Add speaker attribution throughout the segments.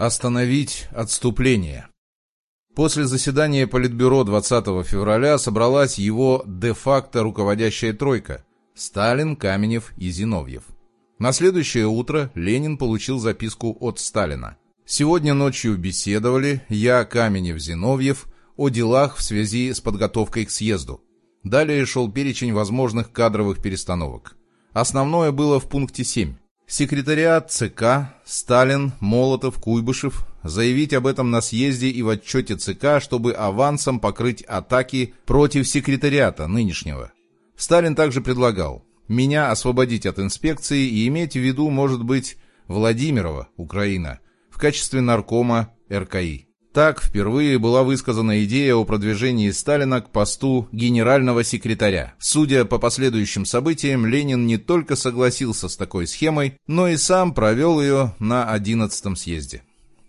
Speaker 1: Остановить отступление. После заседания Политбюро 20 февраля собралась его де-факто руководящая тройка – Сталин, Каменев и Зиновьев. На следующее утро Ленин получил записку от Сталина. Сегодня ночью беседовали я, Каменев, Зиновьев о делах в связи с подготовкой к съезду. Далее шел перечень возможных кадровых перестановок. Основное было в пункте 7. Секретариат ЦК, Сталин, Молотов, Куйбышев заявить об этом на съезде и в отчете ЦК, чтобы авансом покрыть атаки против секретариата нынешнего. Сталин также предлагал меня освободить от инспекции и иметь в виду, может быть, Владимирова, Украина, в качестве наркома РКИ. Так впервые была высказана идея о продвижении Сталина к посту генерального секретаря. Судя по последующим событиям, Ленин не только согласился с такой схемой, но и сам провел ее на 11-м съезде.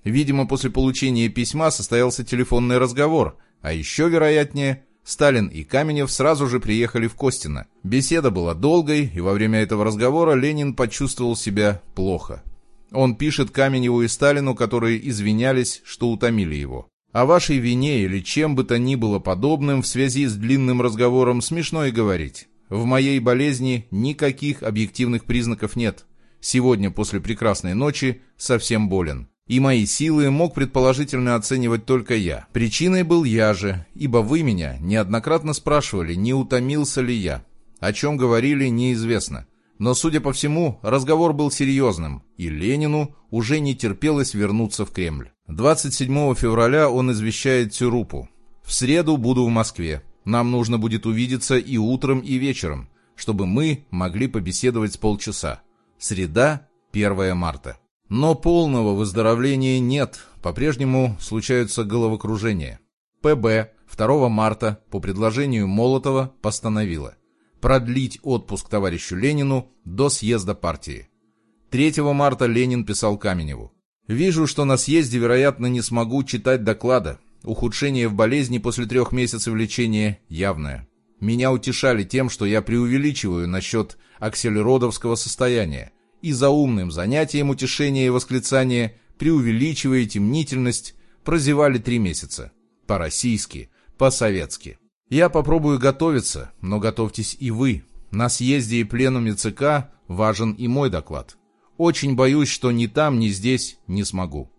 Speaker 1: Видимо, после получения письма состоялся телефонный разговор, а еще вероятнее, Сталин и Каменев сразу же приехали в Костино. Беседа была долгой, и во время этого разговора Ленин почувствовал себя плохо. Он пишет Каменеву и Сталину, которые извинялись, что утомили его. О вашей вине или чем бы то ни было подобным в связи с длинным разговором смешно и говорить. В моей болезни никаких объективных признаков нет. Сегодня после прекрасной ночи совсем болен. И мои силы мог предположительно оценивать только я. Причиной был я же, ибо вы меня неоднократно спрашивали, не утомился ли я. О чем говорили, неизвестно. Но, судя по всему, разговор был серьезным, и Ленину уже не терпелось вернуться в Кремль. 27 февраля он извещает Цюрупу. «В среду буду в Москве. Нам нужно будет увидеться и утром, и вечером, чтобы мы могли побеседовать с полчаса. Среда, 1 марта». Но полного выздоровления нет, по-прежнему случаются головокружения. ПБ 2 марта по предложению Молотова постановила продлить отпуск товарищу Ленину до съезда партии. 3 марта Ленин писал Каменеву. «Вижу, что на съезде, вероятно, не смогу читать доклада. Ухудшение в болезни после трех месяцев лечения явное. Меня утешали тем, что я преувеличиваю насчет акселеродовского состояния, и за умным занятием утешения и восклицания, преувеличиваете мнительность, прозевали три месяца. По-российски, по-советски. Я попробую готовиться, но готовьтесь и вы. На съезде и пленуме ЦК важен и мой доклад. Очень боюсь, что ни там, ни здесь не смогу.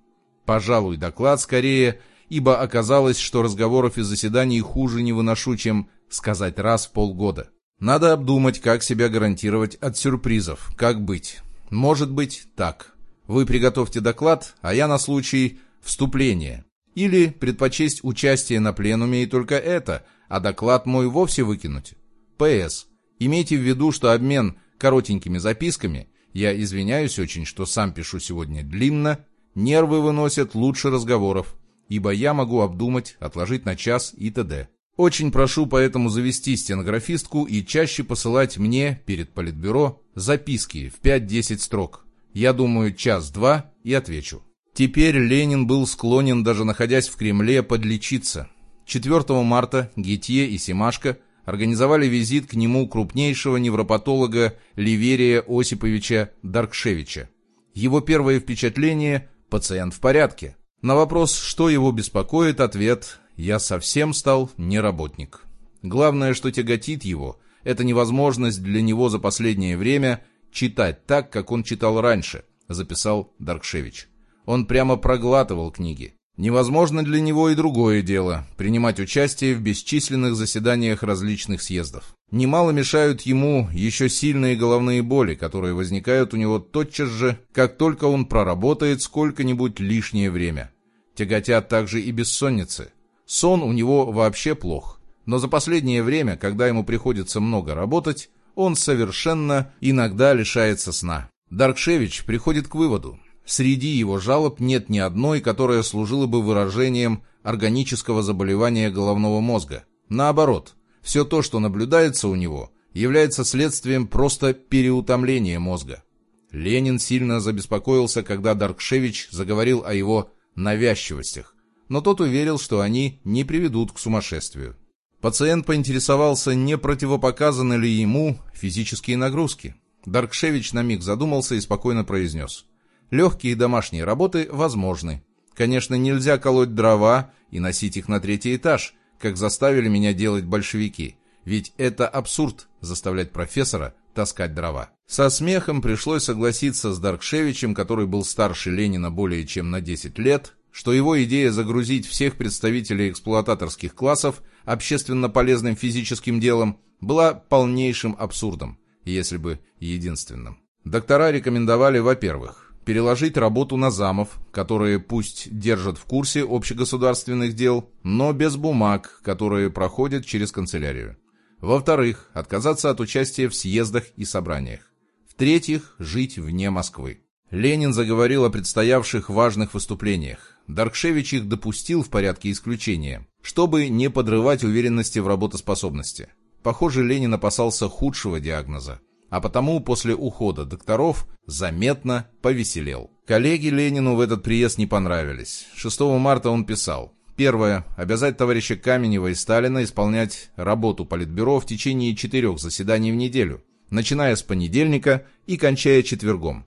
Speaker 1: Пожалуй, доклад скорее, ибо оказалось, что разговоров и заседаний хуже не выношу, чем сказать раз в полгода. Надо обдумать, как себя гарантировать от сюрпризов, как быть. Может быть, так. Вы приготовьте доклад, а я на случай вступления. Или предпочесть участие на пленуме и только это, а доклад мой вовсе выкинуть. П.С. Имейте в виду, что обмен коротенькими записками, я извиняюсь очень, что сам пишу сегодня длинно, нервы выносят лучше разговоров, ибо я могу обдумать, отложить на час и т.д. Очень прошу поэтому завести стенографистку и чаще посылать мне перед политбюро записки в 5-10 строк. Я думаю, час-два и отвечу. Теперь Ленин был склонен, даже находясь в Кремле, подлечиться. 4 марта Гетье и Семашко организовали визит к нему крупнейшего невропатолога Ливерия Осиповича Даркшевича. Его первое впечатление – пациент в порядке. На вопрос, что его беспокоит, ответ – я совсем стал неработник. Главное, что тяготит его, это невозможность для него за последнее время читать так, как он читал раньше, записал Даркшевич. Он прямо проглатывал книги. Невозможно для него и другое дело – принимать участие в бесчисленных заседаниях различных съездов. Немало мешают ему еще сильные головные боли, которые возникают у него тотчас же, как только он проработает сколько-нибудь лишнее время. Тяготят также и бессонницы. Сон у него вообще плох. Но за последнее время, когда ему приходится много работать, он совершенно иногда лишается сна. Даркшевич приходит к выводу, Среди его жалоб нет ни одной, которая служила бы выражением органического заболевания головного мозга. Наоборот, все то, что наблюдается у него, является следствием просто переутомления мозга. Ленин сильно забеспокоился, когда Даркшевич заговорил о его навязчивостях, но тот уверил, что они не приведут к сумасшествию. Пациент поинтересовался, не противопоказаны ли ему физические нагрузки. Даркшевич на миг задумался и спокойно произнес – Легкие домашние работы возможны. Конечно, нельзя колоть дрова и носить их на третий этаж, как заставили меня делать большевики. Ведь это абсурд заставлять профессора таскать дрова. Со смехом пришлось согласиться с Даркшевичем, который был старше Ленина более чем на 10 лет, что его идея загрузить всех представителей эксплуататорских классов общественно полезным физическим делом была полнейшим абсурдом, если бы единственным. Доктора рекомендовали, во-первых, переложить работу на замов, которые пусть держат в курсе общегосударственных дел, но без бумаг, которые проходят через канцелярию. Во-вторых, отказаться от участия в съездах и собраниях. В-третьих, жить вне Москвы. Ленин заговорил о предстоявших важных выступлениях. Даркшевич их допустил в порядке исключения, чтобы не подрывать уверенности в работоспособности. Похоже, Ленин опасался худшего диагноза, а потому после ухода докторов заметно повеселел. Коллеги Ленину в этот приезд не понравились. 6 марта он писал Первое. Обязать товарища Каменева и Сталина исполнять работу Политбюро в течение четырех заседаний в неделю, начиная с понедельника и кончая четвергом.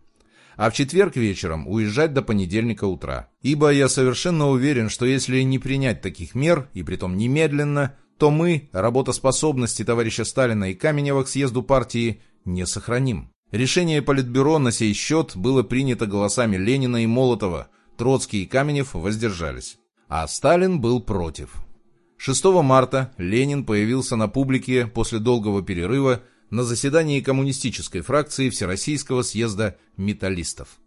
Speaker 1: А в четверг вечером уезжать до понедельника утра. Ибо я совершенно уверен, что если не принять таких мер, и притом немедленно, то мы работоспособности товарища Сталина и Каменева к съезду партии не сохраним. Решение Политбюро на сей счет было принято голосами Ленина и Молотова, Троцкий и Каменев воздержались а Сталин был против. 6 марта Ленин появился на публике после долгого перерыва на заседании коммунистической фракции Всероссийского съезда металлистов.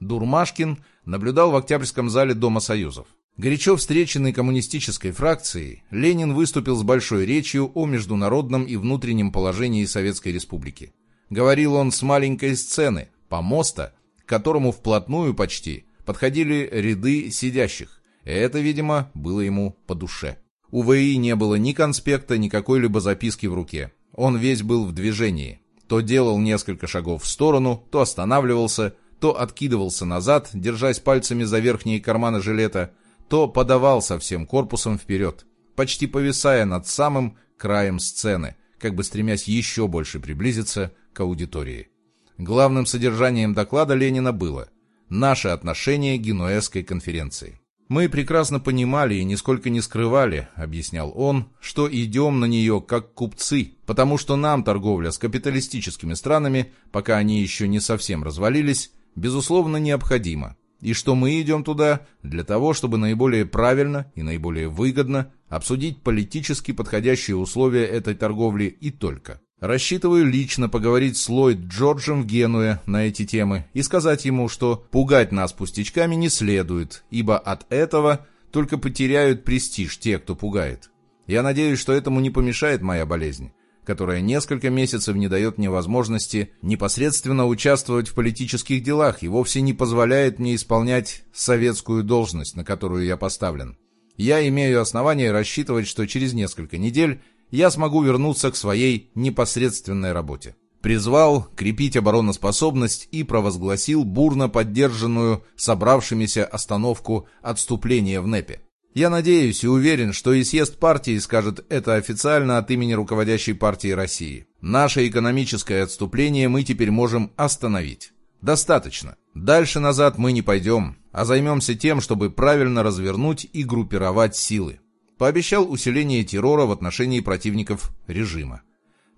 Speaker 1: Дурмашкин наблюдал в Октябрьском зале Дома Союзов. Горячо встреченный коммунистической фракцией, Ленин выступил с большой речью о международном и внутреннем положении Советской Республики. Говорил он с маленькой сцены, помоста, к которому вплотную почти подходили ряды сидящих, это, видимо, было ему по душе. У ВИ не было ни конспекта, ни какой-либо записки в руке. Он весь был в движении. То делал несколько шагов в сторону, то останавливался, то откидывался назад, держась пальцами за верхние карманы жилета, то подавался всем корпусом вперед, почти повисая над самым краем сцены, как бы стремясь еще больше приблизиться к аудитории. Главным содержанием доклада Ленина было «Наше отношение к Генуэзской конференции». «Мы прекрасно понимали и нисколько не скрывали», — объяснял он, «что идем на нее как купцы, потому что нам торговля с капиталистическими странами, пока они еще не совсем развалились, безусловно необходима, и что мы идем туда для того, чтобы наиболее правильно и наиболее выгодно обсудить политически подходящие условия этой торговли и только. Рассчитываю лично поговорить с Ллойд Джорджем в Генуе на эти темы и сказать ему, что пугать нас пустячками не следует, ибо от этого только потеряют престиж те, кто пугает. Я надеюсь, что этому не помешает моя болезнь, которая несколько месяцев не дает мне возможности непосредственно участвовать в политических делах и вовсе не позволяет мне исполнять советскую должность, на которую я поставлен. Я имею основание рассчитывать, что через несколько недель я смогу вернуться к своей непосредственной работе. Призвал крепить обороноспособность и провозгласил бурно поддержанную собравшимися остановку отступления в НЭПе. Я надеюсь и уверен, что и съезд партии скажет это официально от имени руководящей партии России. Наше экономическое отступление мы теперь можем остановить. Достаточно. Дальше назад мы не пойдем, а займемся тем, чтобы правильно развернуть и группировать силы пообещал усиление террора в отношении противников режима.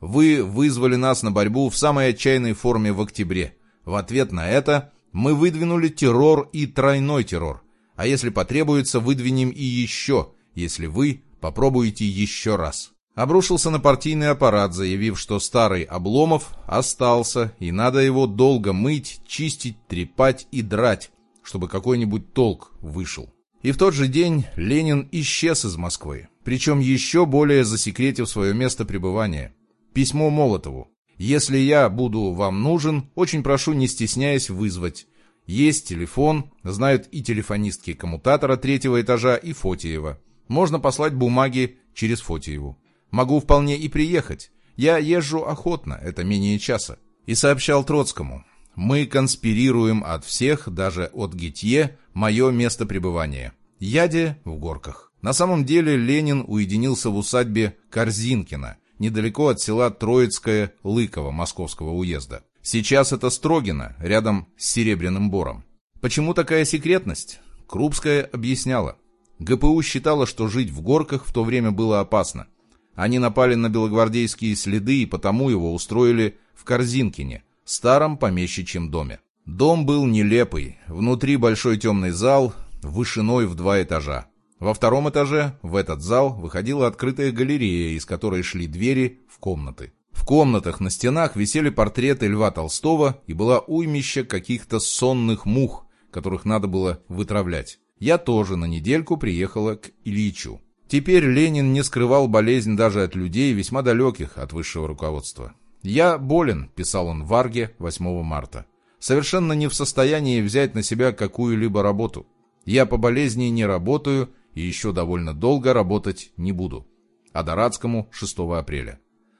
Speaker 1: Вы вызвали нас на борьбу в самой отчаянной форме в октябре. В ответ на это мы выдвинули террор и тройной террор. А если потребуется, выдвинем и еще, если вы попробуете еще раз. Обрушился на партийный аппарат, заявив, что старый Обломов остался, и надо его долго мыть, чистить, трепать и драть, чтобы какой-нибудь толк вышел. И в тот же день Ленин исчез из Москвы, причем еще более засекретив свое место пребывания. Письмо Молотову. «Если я буду вам нужен, очень прошу, не стесняясь, вызвать. Есть телефон, знают и телефонистки коммутатора третьего этажа, и Фотиева. Можно послать бумаги через Фотиеву. Могу вполне и приехать. Я езжу охотно, это менее часа». И сообщал Троцкому. Мы конспирируем от всех, даже от Гитье, мое место пребывания. Яде в горках. На самом деле Ленин уединился в усадьбе Корзинкина, недалеко от села Троицкое Лыково Московского уезда. Сейчас это Строгино, рядом с Серебряным Бором. Почему такая секретность? Крупская объясняла. ГПУ считала, что жить в горках в то время было опасно. Они напали на белогвардейские следы и потому его устроили в Корзинкине, старом помещичьем доме. Дом был нелепый, внутри большой темный зал, вышиной в два этажа. Во втором этаже в этот зал выходила открытая галерея, из которой шли двери в комнаты. В комнатах на стенах висели портреты Льва Толстого и была уймища каких-то сонных мух, которых надо было вытравлять. Я тоже на недельку приехала к Ильичу. Теперь Ленин не скрывал болезнь даже от людей, весьма далеких от высшего руководства. «Я болен», — писал он в Варге 8 марта. «Совершенно не в состоянии взять на себя какую-либо работу. Я по болезни не работаю и еще довольно долго работать не буду». А Дорадскому 6 апреля.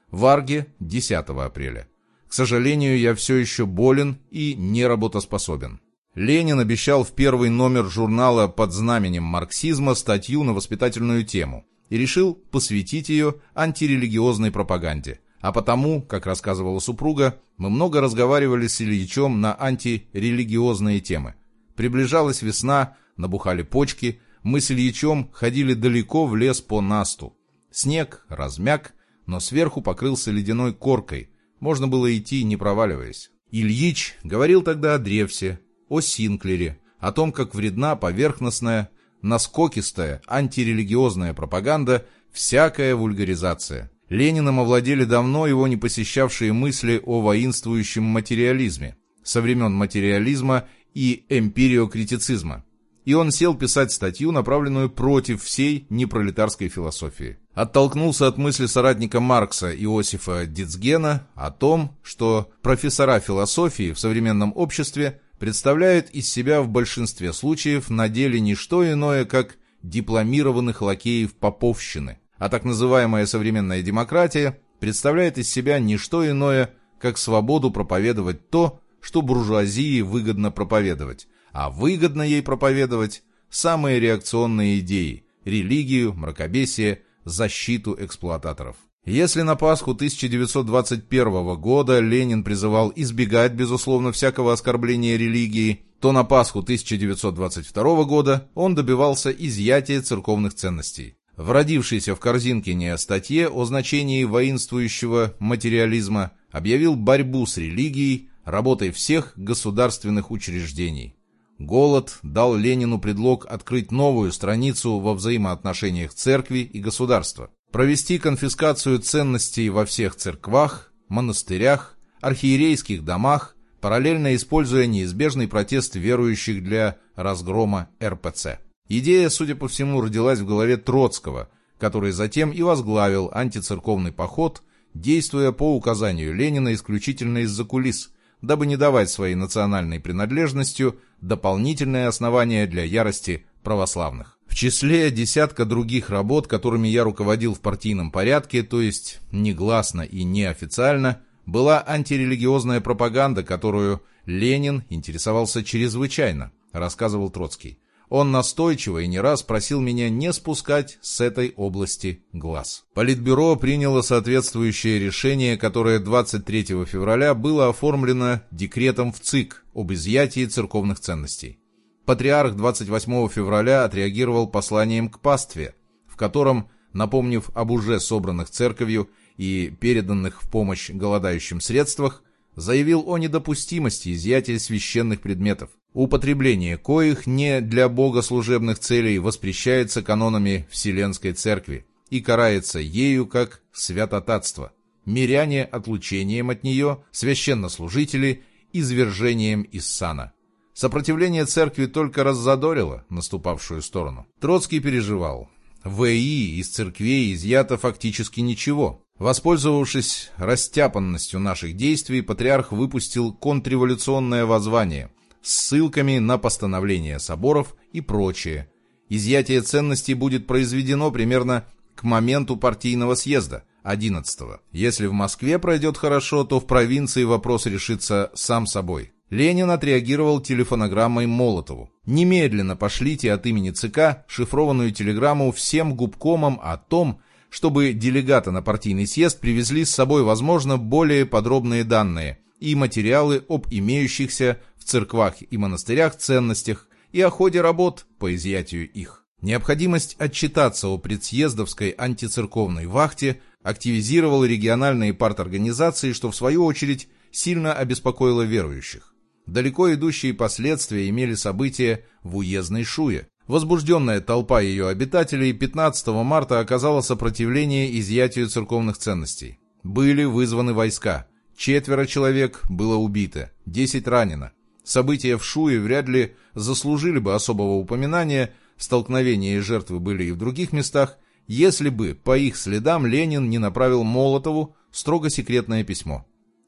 Speaker 1: Варге 10 апреля. К сожалению, я все еще болен и неработоспособен. Ленин обещал в первый номер журнала под знаменем марксизма статью на воспитательную тему и решил посвятить ее антирелигиозной пропаганде. А потому, как рассказывала супруга, мы много разговаривали с Ильичом на антирелигиозные темы. Приближалась весна, набухали почки, мы с Ильичом ходили далеко в лес по насту. Снег размяк, но сверху покрылся ледяной коркой, можно было идти, не проваливаясь. Ильич говорил тогда о Древсе, о Синклере, о том, как вредна поверхностная, наскокистая, антирелигиозная пропаганда, всякая вульгаризация. Лениным овладели давно его не посещавшие мысли о воинствующем материализме со времен материализма и эмпириокритицизма. И он сел писать статью, направленную против всей непролетарской философии. Оттолкнулся от мысли соратника Маркса Иосифа Дицгена о том, что профессора философии в современном обществе представляют из себя в большинстве случаев на деле не что иное, как дипломированных лакеев поповщины, а так называемая современная демократия представляет из себя не что иное, как свободу проповедовать то, что буржуазии выгодно проповедовать, а выгодно ей проповедовать самые реакционные идеи – религию, мракобесие, защиту эксплуататоров. Если на Пасху 1921 года Ленин призывал избегать, безусловно, всякого оскорбления религии, то на Пасху 1922 года он добивался изъятия церковных ценностей. В родившейся в Корзинкине статье о значении воинствующего материализма объявил борьбу с религией работой всех государственных учреждений. Голод дал Ленину предлог открыть новую страницу во взаимоотношениях церкви и государства провести конфискацию ценностей во всех церквах, монастырях, архиерейских домах, параллельно используя неизбежный протест верующих для разгрома РПЦ. Идея, судя по всему, родилась в голове Троцкого, который затем и возглавил антицерковный поход, действуя по указанию Ленина исключительно из-за кулис, дабы не давать своей национальной принадлежностью дополнительное основание для ярости православных. В числе десятка других работ, которыми я руководил в партийном порядке, то есть негласно и неофициально, была антирелигиозная пропаганда, которую Ленин интересовался чрезвычайно, рассказывал Троцкий. Он настойчиво и не раз просил меня не спускать с этой области глаз. Политбюро приняло соответствующее решение, которое 23 февраля было оформлено декретом в ЦИК об изъятии церковных ценностей. Патриарх 28 февраля отреагировал посланием к пастве, в котором, напомнив об уже собранных церковью и переданных в помощь голодающим средствах, заявил о недопустимости изъятия священных предметов. Употребление коих не для богослужебных целей воспрещается канонами Вселенской Церкви и карается ею как святотатство. Миряне отлучением от нее, священнослужители извержением из сана. Сопротивление церкви только раззадорило наступавшую сторону. Троцкий переживал. В ИИ из церквей изъято фактически ничего. Воспользовавшись растяпанностью наших действий, патриарх выпустил контрреволюционное воззвание с ссылками на постановления соборов и прочее. Изъятие ценностей будет произведено примерно к моменту партийного съезда, 11 -го. Если в Москве пройдет хорошо, то в провинции вопрос решится сам собой. Ленин отреагировал телефонограммой Молотову. «Немедленно пошлите от имени ЦК шифрованную телеграмму всем губкомам о том, чтобы делегаты на партийный съезд привезли с собой, возможно, более подробные данные и материалы об имеющихся в церквах и монастырях ценностях и о ходе работ по изъятию их. Необходимость отчитаться о предсъездовской антицерковной вахте активизировала региональные парторганизации, что в свою очередь сильно обеспокоило верующих. Далеко идущие последствия имели события в уездной Шуе. Возбужденная толпа ее обитателей 15 марта оказала сопротивление изъятию церковных ценностей. Были вызваны войска. Четверо человек было убито, 10 ранено. События в Шуе вряд ли заслужили бы особого упоминания, столкновения и жертвы были и в других местах, если бы по их следам Ленин не направил Молотову строго секретное письмо.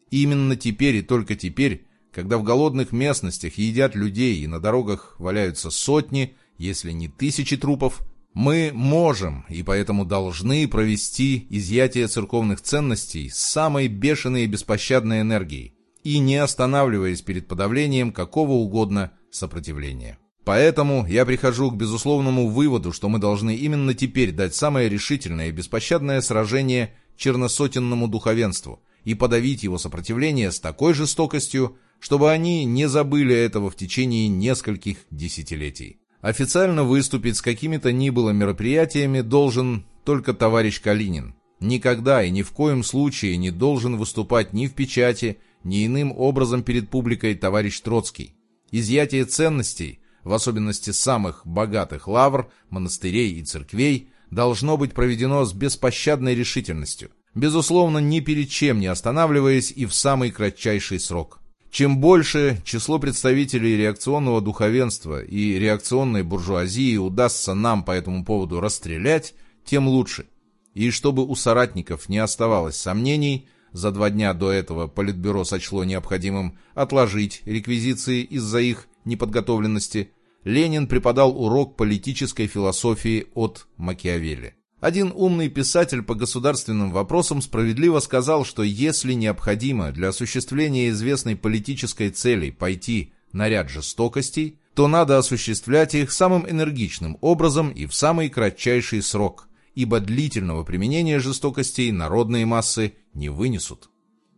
Speaker 1: Именно теперь и только теперь, когда в голодных местностях едят людей и на дорогах валяются сотни, если не тысячи трупов, мы можем и поэтому должны провести изъятие церковных ценностей с самой бешеной и беспощадной энергией и не останавливаясь перед подавлением какого угодно сопротивления. Поэтому я прихожу к безусловному выводу, что мы должны именно теперь дать самое решительное и беспощадное сражение черносотенному духовенству и подавить его сопротивление с такой жестокостью, чтобы они не забыли этого в течение нескольких десятилетий. Официально выступить с какими-то ни было мероприятиями должен только товарищ Калинин. Никогда и ни в коем случае не должен выступать ни в печати, ни иным образом перед публикой товарищ Троцкий. Изъятие ценностей, в особенности самых богатых лавр, монастырей и церквей, должно быть проведено с беспощадной решительностью, безусловно, ни перед чем не останавливаясь и в самый кратчайший срок. Чем больше число представителей реакционного духовенства и реакционной буржуазии удастся нам по этому поводу расстрелять, тем лучше. И чтобы у соратников не оставалось сомнений, за два дня до этого Политбюро сочло необходимым отложить реквизиции из-за их неподготовленности, Ленин преподал урок политической философии от Макиавелли. Один умный писатель по государственным вопросам справедливо сказал, что если необходимо для осуществления известной политической цели пойти на ряд жестокостей, то надо осуществлять их самым энергичным образом и в самый кратчайший срок, ибо длительного применения жестокостей народные массы не вынесут.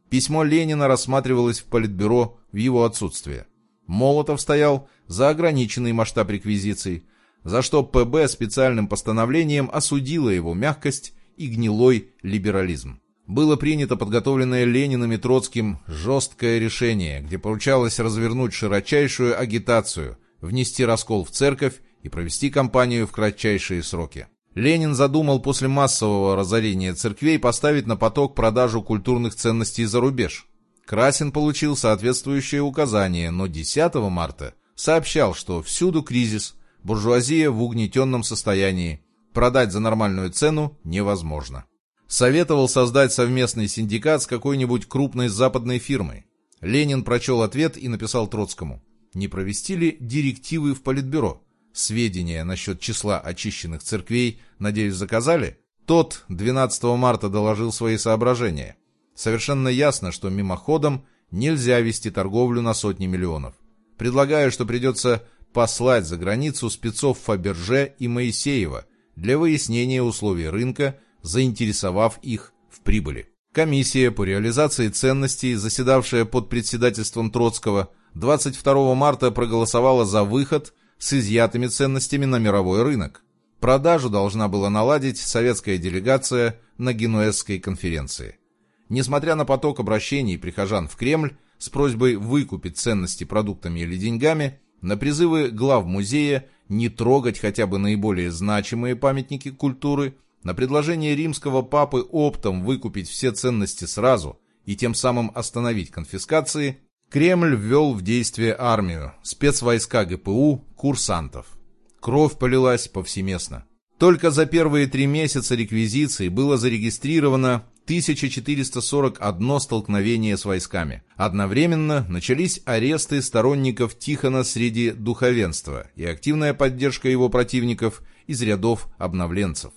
Speaker 1: Письмо Ленина рассматривалось в Политбюро в его отсутствие. Молотов стоял за ограниченный масштаб реквизиций, за что ПБ специальным постановлением осудило его мягкость и гнилой либерализм. Было принято подготовленное Лениным и Троцким жесткое решение, где поручалось развернуть широчайшую агитацию, внести раскол в церковь и провести кампанию в кратчайшие сроки. Ленин задумал после массового разорения церквей поставить на поток продажу культурных ценностей за рубеж. Красин получил соответствующее указание, но 10 марта сообщал, что всюду кризис, буржуазия в угнетенном состоянии. Продать за нормальную цену невозможно. Советовал создать совместный синдикат с какой-нибудь крупной западной фирмой. Ленин прочел ответ и написал Троцкому. Не провести ли директивы в Политбюро? Сведения насчет числа очищенных церквей, надеюсь, заказали? Тот 12 марта доложил свои соображения. Совершенно ясно, что мимоходом нельзя вести торговлю на сотни миллионов. Предлагаю, что придется послать за границу спецов Фаберже и Моисеева для выяснения условий рынка, заинтересовав их в прибыли. Комиссия по реализации ценностей, заседавшая под председательством Троцкого, 22 марта проголосовала за выход с изъятыми ценностями на мировой рынок. Продажу должна была наладить советская делегация на Генуэзской конференции. Несмотря на поток обращений прихожан в Кремль с просьбой выкупить ценности продуктами или деньгами, на призывы глав музея не трогать хотя бы наиболее значимые памятники культуры, на предложение римского папы оптом выкупить все ценности сразу и тем самым остановить конфискации, Кремль ввел в действие армию, спецвойска ГПУ, курсантов. Кровь полилась повсеместно. Только за первые три месяца реквизиции было зарегистрировано 1441 столкновение с войсками. Одновременно начались аресты сторонников Тихона среди духовенства и активная поддержка его противников из рядов обновленцев.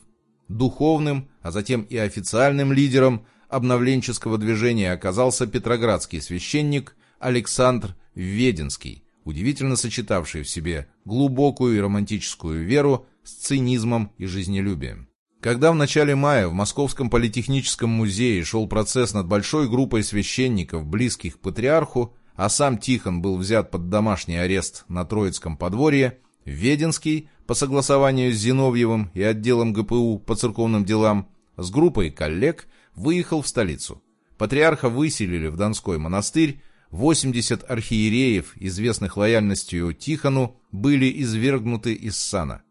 Speaker 1: Духовным, а затем и официальным лидером обновленческого движения оказался петроградский священник Александр Веденский, удивительно сочетавший в себе глубокую и романтическую веру с цинизмом и жизнелюбием. Когда в начале мая в Московском политехническом музее шел процесс над большой группой священников, близких к патриарху, а сам Тихон был взят под домашний арест на Троицком подворье, Веденский, по согласованию с Зиновьевым и отделом ГПУ по церковным делам, с группой коллег выехал в столицу. Патриарха выселили в Донской монастырь, 80 архиереев, известных лояльностью Тихону, были извергнуты из сана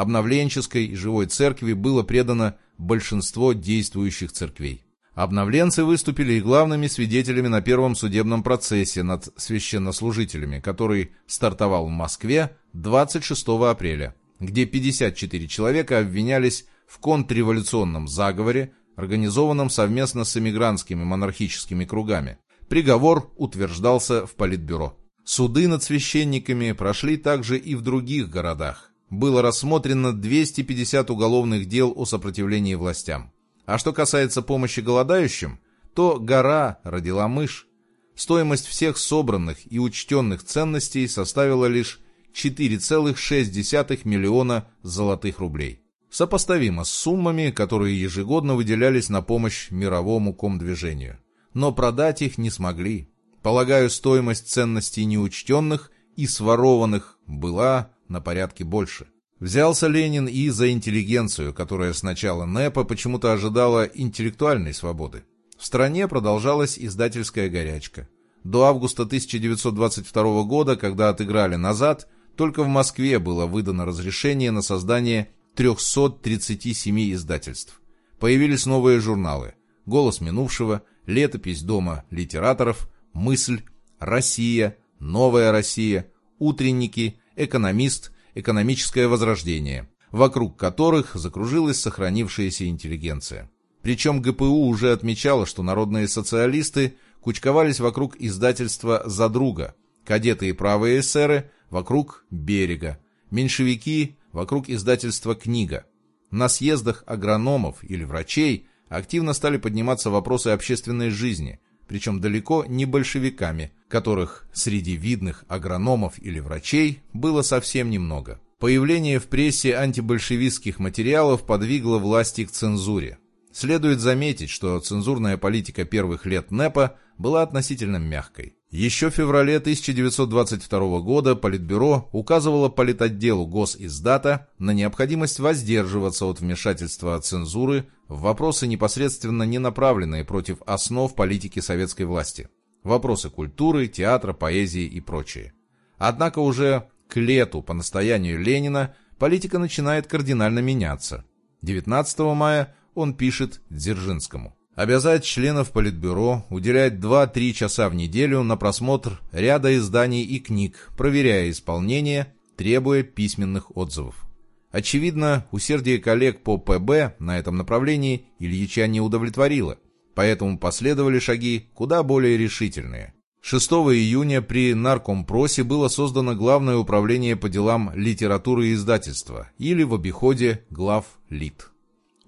Speaker 1: обновленческой и живой церкви было предано большинство действующих церквей. Обновленцы выступили и главными свидетелями на первом судебном процессе над священнослужителями, который стартовал в Москве 26 апреля, где 54 человека обвинялись в контрреволюционном заговоре, организованном совместно с эмигрантскими монархическими кругами. Приговор утверждался в Политбюро. Суды над священниками прошли также и в других городах было рассмотрено 250 уголовных дел о сопротивлении властям. А что касается помощи голодающим, то гора родила мышь. Стоимость всех собранных и учтенных ценностей составила лишь 4,6 миллиона золотых рублей. Сопоставимо с суммами, которые ежегодно выделялись на помощь мировому комдвижению. Но продать их не смогли. Полагаю, стоимость ценностей неучтенных и сворованных была на порядке больше. Взялся Ленин и за интеллигенцию, которая с начала НЭПа почему-то ожидала интеллектуальной свободы. В стране продолжалась издательская горячка. До августа 1922 года, когда отыграли назад, только в Москве было выдано разрешение на создание 337 издательств. Появились новые журналы «Голос минувшего», «Летопись дома литераторов», «Мысль», «Россия», «Новая Россия», «Утренники», экономист, экономическое возрождение, вокруг которых закружилась сохранившаяся интеллигенция. Причем ГПУ уже отмечало, что народные социалисты кучковались вокруг издательства «За друга», кадеты и правые эсеры – вокруг «Берега», меньшевики – вокруг издательства «Книга». На съездах агрономов или врачей активно стали подниматься вопросы общественной жизни, причем далеко не большевиками, которых среди видных агрономов или врачей было совсем немного. Появление в прессе антибольшевистских материалов подвигло власти к цензуре. Следует заметить, что цензурная политика первых лет НЭПа была относительно мягкой. Еще в феврале 1922 года Политбюро указывало политотделу Госиздата на необходимость воздерживаться от вмешательства цензуры в вопросы, непосредственно не направленные против основ политики советской власти. Вопросы культуры, театра, поэзии и прочее. Однако уже к лету по настоянию Ленина политика начинает кардинально меняться. 19 мая он пишет Дзержинскому обязать членов Политбюро уделять 2-3 часа в неделю на просмотр ряда изданий и книг, проверяя исполнение, требуя письменных отзывов. Очевидно, усердие коллег по ПБ на этом направлении Ильича не удовлетворило, поэтому последовали шаги куда более решительные. 6 июня при Наркомпросе было создано Главное управление по делам литературы и издательства, или в обиходе глав ЛИТ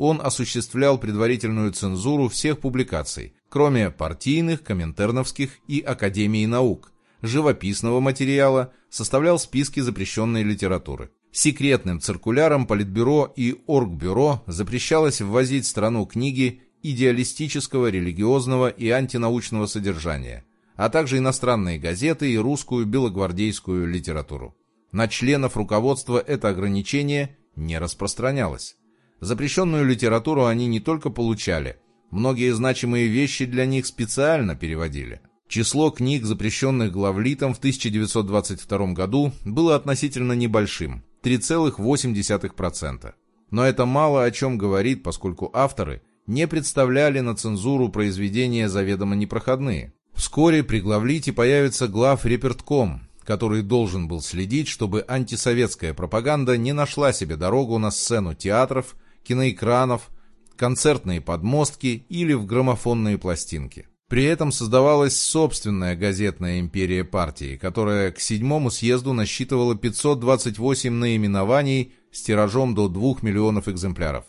Speaker 1: он осуществлял предварительную цензуру всех публикаций, кроме партийных, коминтерновских и Академии наук, живописного материала, составлял списки запрещенной литературы. Секретным циркуляром Политбюро и Оргбюро запрещалось ввозить в страну книги идеалистического, религиозного и антинаучного содержания, а также иностранные газеты и русскую белогвардейскую литературу. На членов руководства это ограничение не распространялось. Запрещенную литературу они не только получали, многие значимые вещи для них специально переводили. Число книг, запрещенных главлитом в 1922 году, было относительно небольшим – 3,8%. Но это мало о чем говорит, поскольку авторы не представляли на цензуру произведения заведомо непроходные. Вскоре при главлите появится глав репертком, который должен был следить, чтобы антисоветская пропаганда не нашла себе дорогу на сцену театров киноэкранов, концертные подмостки или в граммофонные пластинки. При этом создавалась собственная газетная империя партии, которая к седьмому съезду насчитывала 528 наименований с тиражом до 2 миллионов экземпляров.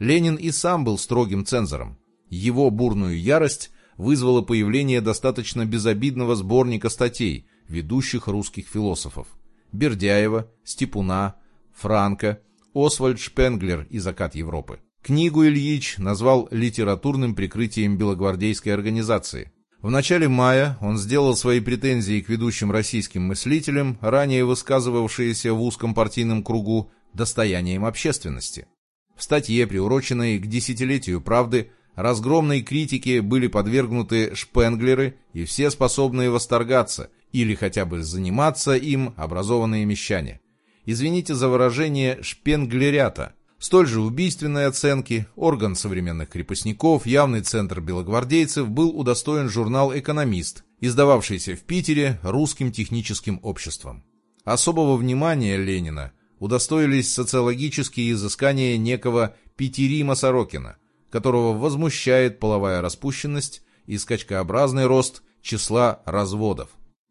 Speaker 1: Ленин и сам был строгим цензором. Его бурную ярость вызвало появление достаточно безобидного сборника статей ведущих русских философов Бердяева, Степуна, Франка, Освальд Шпенглер и «Закат Европы». Книгу Ильич назвал литературным прикрытием белогвардейской организации. В начале мая он сделал свои претензии к ведущим российским мыслителям, ранее высказывавшиеся в узком партийном кругу, достоянием общественности. В статье, приуроченной к десятилетию правды, разгромной критике были подвергнуты шпенглеры и все способные восторгаться или хотя бы заниматься им образованные мещане. Извините за выражение «шпенглерята», Столь же убийственной оценки орган современных крепостников, явный центр белогвардейцев, был удостоен журнал «Экономист», издававшийся в Питере русским техническим обществом. Особого внимания Ленина удостоились социологические изыскания некого Петерима Сорокина, которого возмущает половая распущенность и скачкообразный рост числа разводов.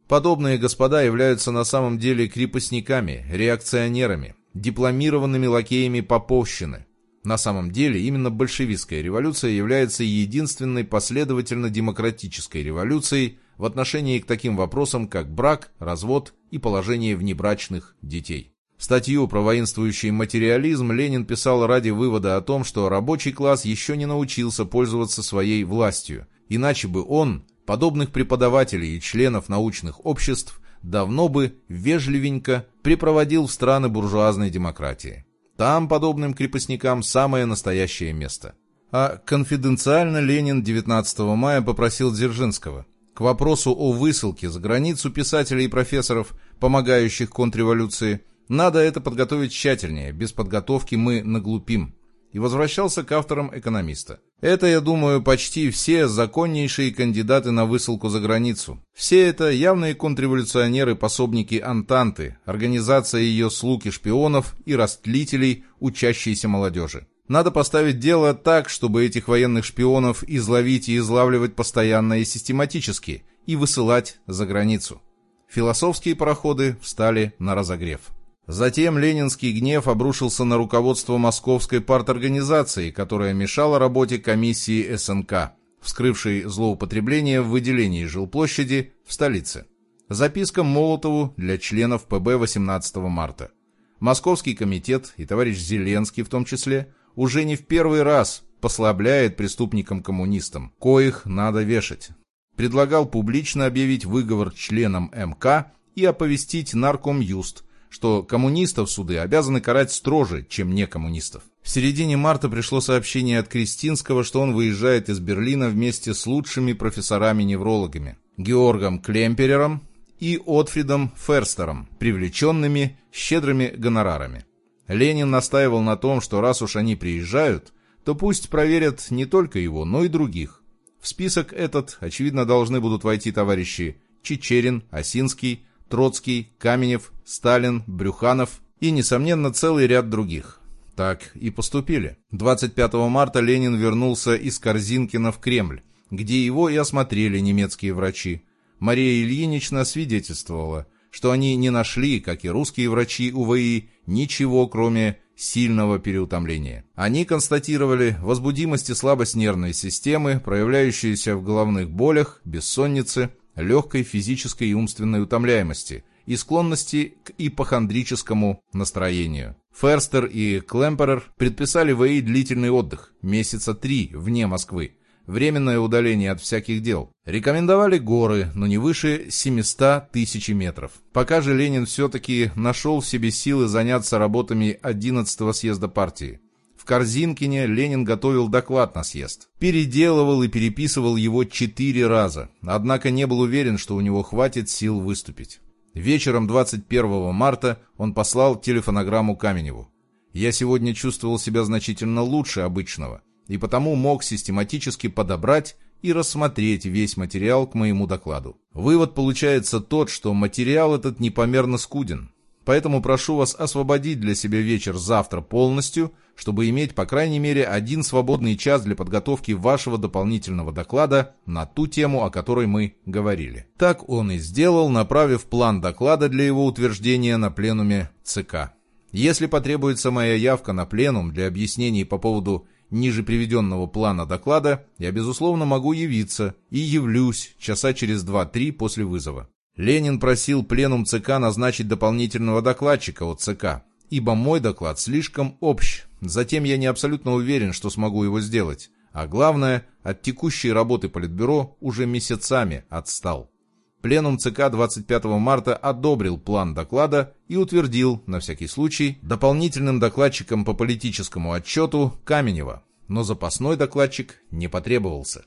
Speaker 1: Подобные господа являются на самом деле крепостниками, реакционерами, дипломированными лакеями Поповщины. На самом деле, именно большевистская революция является единственной последовательно-демократической революцией в отношении к таким вопросам, как брак, развод и положение внебрачных детей. Статью про воинствующий материализм Ленин писал ради вывода о том, что рабочий класс еще не научился пользоваться своей властью, иначе бы он, подобных преподавателей и членов научных обществ, давно бы вежливенько припроводил в страны буржуазной демократии. Там подобным крепостникам самое настоящее место. А конфиденциально Ленин 19 мая попросил Дзержинского к вопросу о высылке за границу писателей и профессоров, помогающих контрреволюции, надо это подготовить тщательнее, без подготовки мы наглупим и возвращался к авторам «Экономиста». Это, я думаю, почти все законнейшие кандидаты на высылку за границу. Все это явные контрреволюционеры-пособники Антанты, организация ее слуг и шпионов и растлителей учащейся молодежи. Надо поставить дело так, чтобы этих военных шпионов изловить и излавливать постоянно и систематически, и высылать за границу. Философские пароходы встали на разогрев. Затем ленинский гнев обрушился на руководство московской парторганизации, которая мешала работе комиссии СНК, вскрывшей злоупотребление в выделении жилплощади в столице. Записка Молотову для членов ПБ 18 марта. Московский комитет и товарищ Зеленский в том числе уже не в первый раз послабляет преступникам-коммунистам, коих надо вешать. Предлагал публично объявить выговор членам МК и оповестить нарком Юст – что коммунистов суды обязаны карать строже, чем не коммунистов. В середине марта пришло сообщение от Кристинского, что он выезжает из Берлина вместе с лучшими профессорами-неврологами Георгом Клемперером и Отфридом Ферстером, привлеченными щедрыми гонорарами. Ленин настаивал на том, что раз уж они приезжают, то пусть проверят не только его, но и других. В список этот, очевидно, должны будут войти товарищи Чечерин, Осинский, Троцкий, Каменев, Сталин, Брюханов и, несомненно, целый ряд других. Так и поступили. 25 марта Ленин вернулся из Корзинкина в Кремль, где его и осмотрели немецкие врачи. Мария Ильинична свидетельствовала, что они не нашли, как и русские врачи УВИ, ничего, кроме сильного переутомления. Они констатировали возбудимость и слабость нервной системы, проявляющиеся в головных болях, бессоннице, легкой физической и умственной утомляемости и склонности к ипохондрическому настроению. Ферстер и Клемперер предписали ВИ длительный отдых, месяца три, вне Москвы, временное удаление от всяких дел. Рекомендовали горы, но не выше 700 тысяч метров. Пока же Ленин все-таки нашел в себе силы заняться работами 11-го съезда партии. В Корзинкине Ленин готовил доклад на съезд. Переделывал и переписывал его четыре раза, однако не был уверен, что у него хватит сил выступить. Вечером 21 марта он послал телефонограмму Каменеву. «Я сегодня чувствовал себя значительно лучше обычного, и потому мог систематически подобрать и рассмотреть весь материал к моему докладу. Вывод получается тот, что материал этот непомерно скуден, Поэтому прошу вас освободить для себя вечер завтра полностью, чтобы иметь по крайней мере один свободный час для подготовки вашего дополнительного доклада на ту тему, о которой мы говорили. Так он и сделал, направив план доклада для его утверждения на пленуме ЦК. Если потребуется моя явка на пленум для объяснений по поводу ниже приведенного плана доклада, я, безусловно, могу явиться и явлюсь часа через 2-3 после вызова. Ленин просил пленум ЦК назначить дополнительного докладчика от ЦК, ибо мой доклад слишком общ, затем я не абсолютно уверен, что смогу его сделать. А главное, от текущей работы Политбюро уже месяцами отстал. Пленум ЦК 25 марта одобрил план доклада и утвердил, на всякий случай, дополнительным докладчиком по политическому отчету Каменева, но запасной докладчик не потребовался.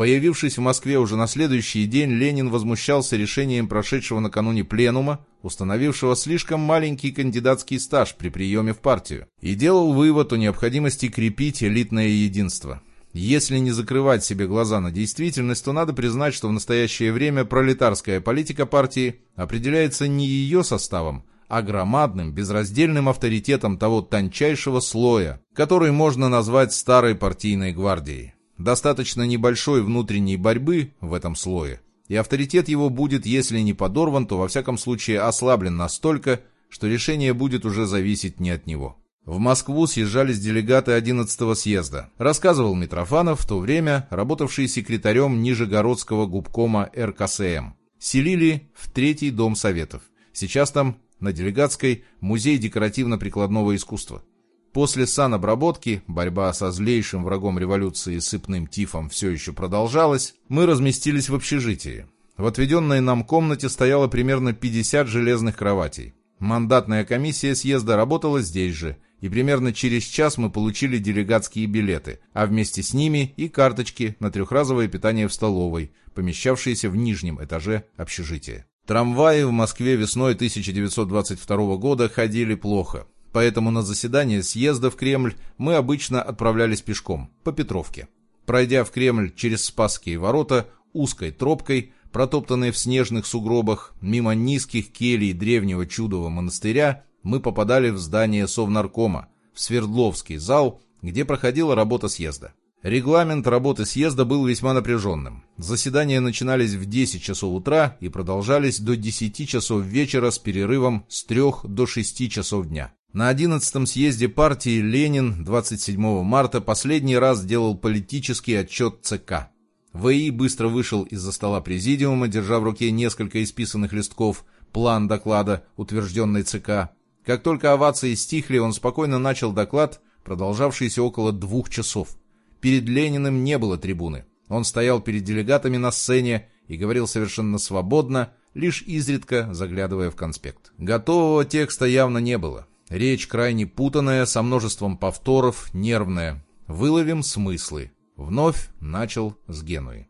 Speaker 1: Появившись в Москве уже на следующий день, Ленин возмущался решением прошедшего накануне пленума, установившего слишком маленький кандидатский стаж при приеме в партию, и делал вывод о необходимости крепить элитное единство. Если не закрывать себе глаза на действительность, то надо признать, что в настоящее время пролетарская политика партии определяется не ее составом, а громадным, безраздельным авторитетом того тончайшего слоя, который можно назвать старой партийной гвардией. Достаточно небольшой внутренней борьбы в этом слое, и авторитет его будет, если не подорван, то во всяком случае ослаблен настолько, что решение будет уже зависеть не от него. В Москву съезжались делегаты 11-го съезда. Рассказывал Митрофанов, в то время работавший секретарем Нижегородского губкома РКСМ. Селили в Третий дом Советов. Сейчас там, на делегатской, музей декоративно-прикладного искусства. После санобработки, борьба со злейшим врагом революции сыпным тифом все еще продолжалась, мы разместились в общежитии. В отведенной нам комнате стояло примерно 50 железных кроватей. Мандатная комиссия съезда работала здесь же – и примерно через час мы получили делегатские билеты, а вместе с ними и карточки на трехразовое питание в столовой, помещавшиеся в нижнем этаже общежития. Трамваи в Москве весной 1922 года ходили плохо, поэтому на заседание съезда в Кремль мы обычно отправлялись пешком, по Петровке. Пройдя в Кремль через Спасские ворота, узкой тропкой, протоптанной в снежных сугробах, мимо низких келей древнего чудового монастыря, мы попадали в здание Совнаркома, в Свердловский зал, где проходила работа съезда. Регламент работы съезда был весьма напряженным. Заседания начинались в 10 часов утра и продолжались до 10 часов вечера с перерывом с 3 до 6 часов дня. На 11-м съезде партии Ленин 27 марта последний раз делал политический отчет ЦК. ВИ быстро вышел из-за стола президиума, держа в руке несколько исписанных листков, план доклада, утвержденный ЦК, как только овации стихли, он спокойно начал доклад, продолжавшийся около двух часов. Перед Лениным не было трибуны. Он стоял перед делегатами на сцене и говорил совершенно свободно, лишь изредка заглядывая в конспект. Готового текста явно не было. Речь крайне путанная, со множеством повторов, нервная. Выловим смыслы. Вновь начал с Генуи.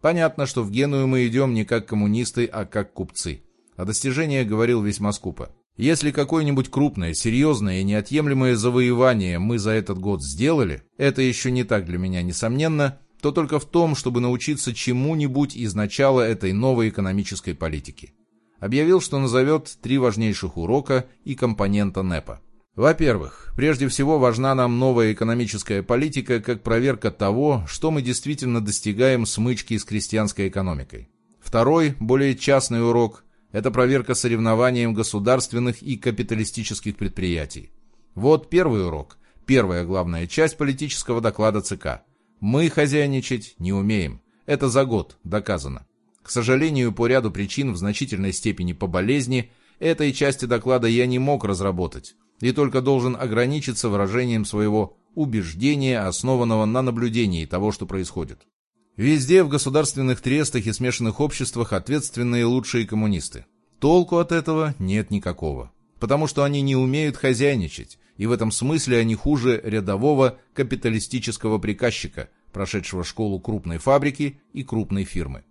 Speaker 1: Понятно, что в Геную мы идем не как коммунисты, а как купцы. О достижениях говорил весьма скупо. Если какое-нибудь крупное, серьезное и неотъемлемое завоевание мы за этот год сделали, это еще не так для меня несомненно, то только в том, чтобы научиться чему-нибудь из начала этой новой экономической политики. Объявил, что назовет три важнейших урока и компонента НЭПа. Во-первых, прежде всего важна нам новая экономическая политика как проверка того, что мы действительно достигаем смычки с крестьянской экономикой. Второй, более частный урок это проверка соревнованием государственных и капиталистических предприятий. Вот первый урок, первая главная часть политического доклада ЦК. Мы хозяйничать не умеем. Это за год доказано. К сожалению, по ряду причин, в значительной степени по болезни, этой части доклада я не мог разработать, и только должен ограничиться выражением своего убеждения, основанного на наблюдении того, что происходит. Везде в государственных трестах и смешанных обществах ответственные лучшие коммунисты. Толку от этого нет никакого. Потому что они не умеют хозяйничать, и в этом смысле они хуже рядового капиталистического приказчика, прошедшего школу крупной фабрики и крупной фирмы.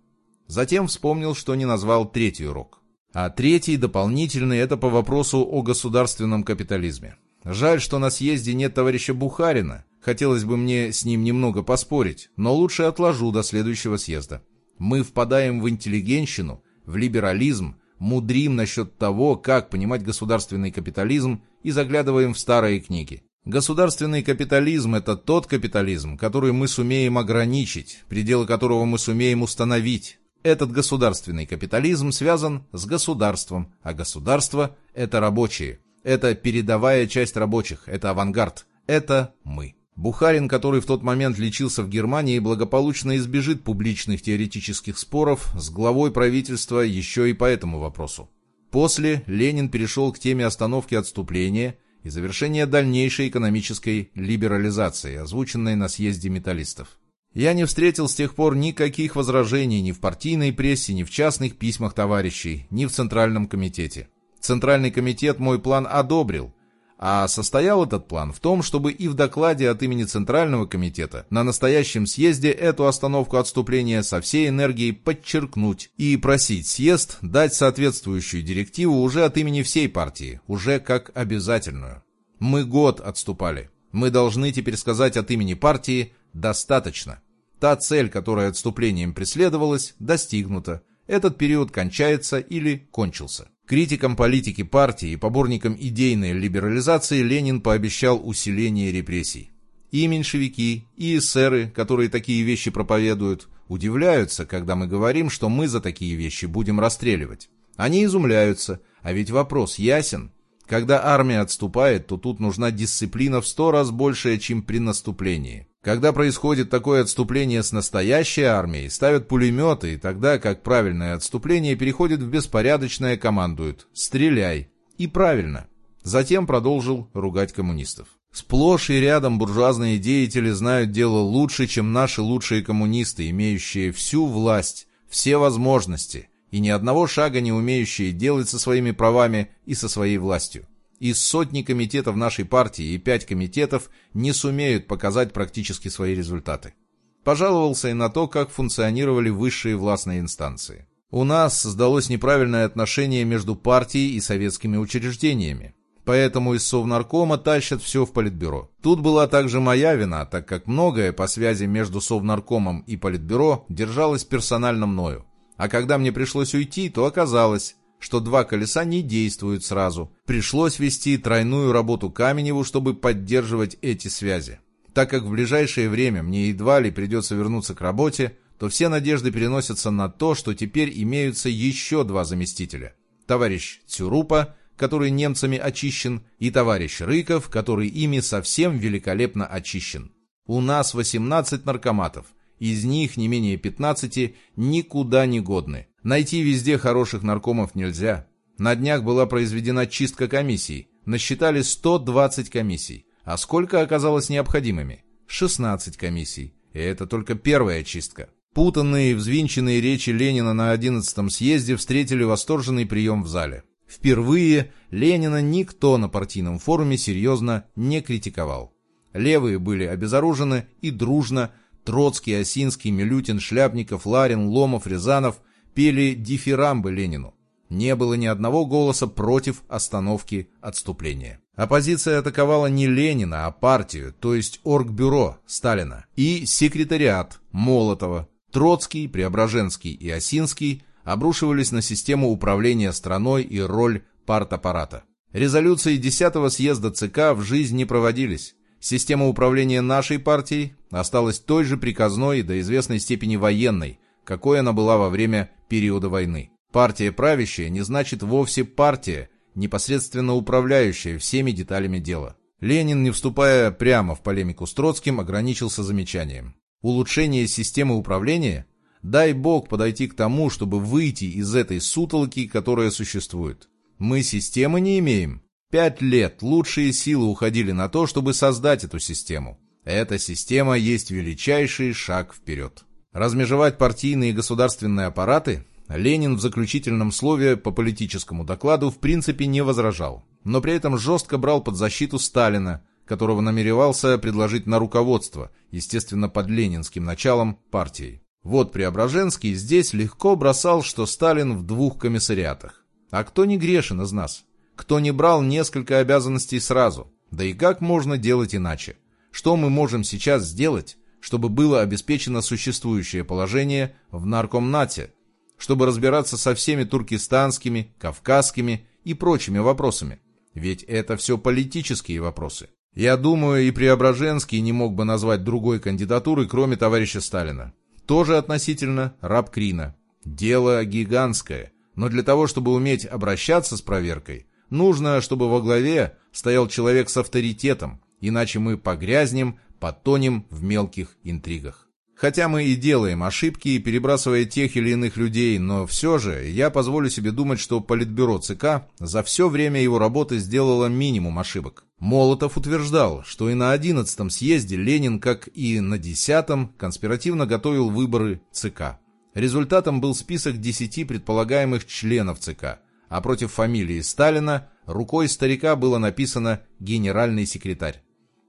Speaker 1: Затем вспомнил, что не назвал третий урок. А третий, дополнительный, это по вопросу о государственном капитализме. Жаль, что на съезде нет товарища Бухарина, Хотелось бы мне с ним немного поспорить, но лучше отложу до следующего съезда. Мы впадаем в интеллигенщину, в либерализм, мудрим насчет того, как понимать государственный капитализм и заглядываем в старые книги. Государственный капитализм – это тот капитализм, который мы сумеем ограничить, пределы которого мы сумеем установить. Этот государственный капитализм связан с государством, а государство – это рабочие. Это передовая часть рабочих, это авангард, это мы. Бухарин, который в тот момент лечился в Германии, благополучно избежит публичных теоретических споров с главой правительства еще и по этому вопросу. После Ленин перешел к теме остановки отступления и завершение дальнейшей экономической либерализации, озвученной на съезде металлистов. Я не встретил с тех пор никаких возражений ни в партийной прессе, ни в частных письмах товарищей, ни в Центральном комитете. Центральный комитет мой план одобрил, а состоял этот план в том, чтобы и в докладе от имени Центрального комитета на настоящем съезде эту остановку отступления со всей энергией подчеркнуть и просить съезд дать соответствующую директиву уже от имени всей партии, уже как обязательную. Мы год отступали. Мы должны теперь сказать от имени партии «достаточно». Та цель, которая отступлением преследовалась, достигнута. Этот период кончается или кончился. Критикам политики партии и поборникам идейной либерализации Ленин пообещал усиление репрессий. И меньшевики, и эсеры, которые такие вещи проповедуют, удивляются, когда мы говорим, что мы за такие вещи будем расстреливать. Они изумляются, а ведь вопрос ясен. Когда армия отступает, то тут нужна дисциплина в сто раз большая, чем при наступлении. Когда происходит такое отступление с настоящей армией, ставят пулеметы, и тогда, как правильное отступление переходит в беспорядочное, командуют «стреляй». И правильно. Затем продолжил ругать коммунистов. Сплошь и рядом буржуазные деятели знают дело лучше, чем наши лучшие коммунисты, имеющие всю власть, все возможности, и ни одного шага не умеющие делать со своими правами и со своей властью. Из сотни комитетов нашей партии и пять комитетов не сумеют показать практически свои результаты. Пожаловался и на то, как функционировали высшие властные инстанции. У нас создалось неправильное отношение между партией и советскими учреждениями. Поэтому из Совнаркома тащат все в Политбюро. Тут была также моя вина, так как многое по связи между Совнаркомом и Политбюро держалось персонально мною. А когда мне пришлось уйти, то оказалось, что два колеса не действуют сразу. Пришлось вести тройную работу Каменеву, чтобы поддерживать эти связи. Так как в ближайшее время мне едва ли придется вернуться к работе, то все надежды переносятся на то, что теперь имеются еще два заместителя. Товарищ Цюрупа, который немцами очищен, и товарищ Рыков, который ими совсем великолепно очищен. У нас 18 наркоматов, из них не менее 15 никуда не годны. Найти везде хороших наркомов нельзя. На днях была произведена чистка комиссий. Насчитали 120 комиссий. А сколько оказалось необходимыми? 16 комиссий. И это только первая чистка. Путанные и взвинченные речи Ленина на 11-м съезде встретили восторженный прием в зале. Впервые Ленина никто на партийном форуме серьезно не критиковал. Левые были обезоружены и дружно Троцкий, Осинский, Милютин, Шляпников, Ларин, Ломов, Рязанов пели дифирамбы Ленину. Не было ни одного голоса против остановки отступления. Оппозиция атаковала не Ленина, а партию, то есть Оргбюро Сталина и секретариат Молотова. Троцкий, Преображенский и Осинский обрушивались на систему управления страной и роль партаппарата. Резолюции 10-го съезда ЦК в жизнь не проводились. Система управления нашей партией осталась той же приказной и до известной степени военной, какой она была во время периода войны. Партия правящая не значит вовсе партия, непосредственно управляющая всеми деталями дела. Ленин, не вступая прямо в полемику с Троцким, ограничился замечанием. Улучшение системы управления? Дай бог подойти к тому, чтобы выйти из этой сутолки, которая существует. Мы системы не имеем. Пять лет лучшие силы уходили на то, чтобы создать эту систему. Эта система есть величайший шаг вперед. Размежевать партийные и государственные аппараты Ленин в заключительном слове по политическому докладу в принципе не возражал, но при этом жестко брал под защиту Сталина, которого намеревался предложить на руководство, естественно под ленинским началом, партии. Вот Преображенский здесь легко бросал, что Сталин в двух комиссариатах. А кто не грешен из нас? Кто не брал несколько обязанностей сразу? Да и как можно делать иначе? Что мы можем сейчас сделать, чтобы было обеспечено существующее положение в Наркомнате, чтобы разбираться со всеми туркестанскими, кавказскими и прочими вопросами. Ведь это все политические вопросы. Я думаю, и Преображенский не мог бы назвать другой кандидатуры, кроме товарища Сталина. Тоже относительно Рабкрина. Дело гигантское, но для того, чтобы уметь обращаться с проверкой, нужно, чтобы во главе стоял человек с авторитетом, иначе мы погрязнем потонем в мелких интригах. Хотя мы и делаем ошибки, перебрасывая тех или иных людей, но все же я позволю себе думать, что Политбюро ЦК за все время его работы сделало минимум ошибок. Молотов утверждал, что и на 11-м съезде Ленин, как и на 10-м, конспиративно готовил выборы ЦК. Результатом был список 10 предполагаемых членов ЦК, а против фамилии Сталина рукой старика было написано «генеральный секретарь».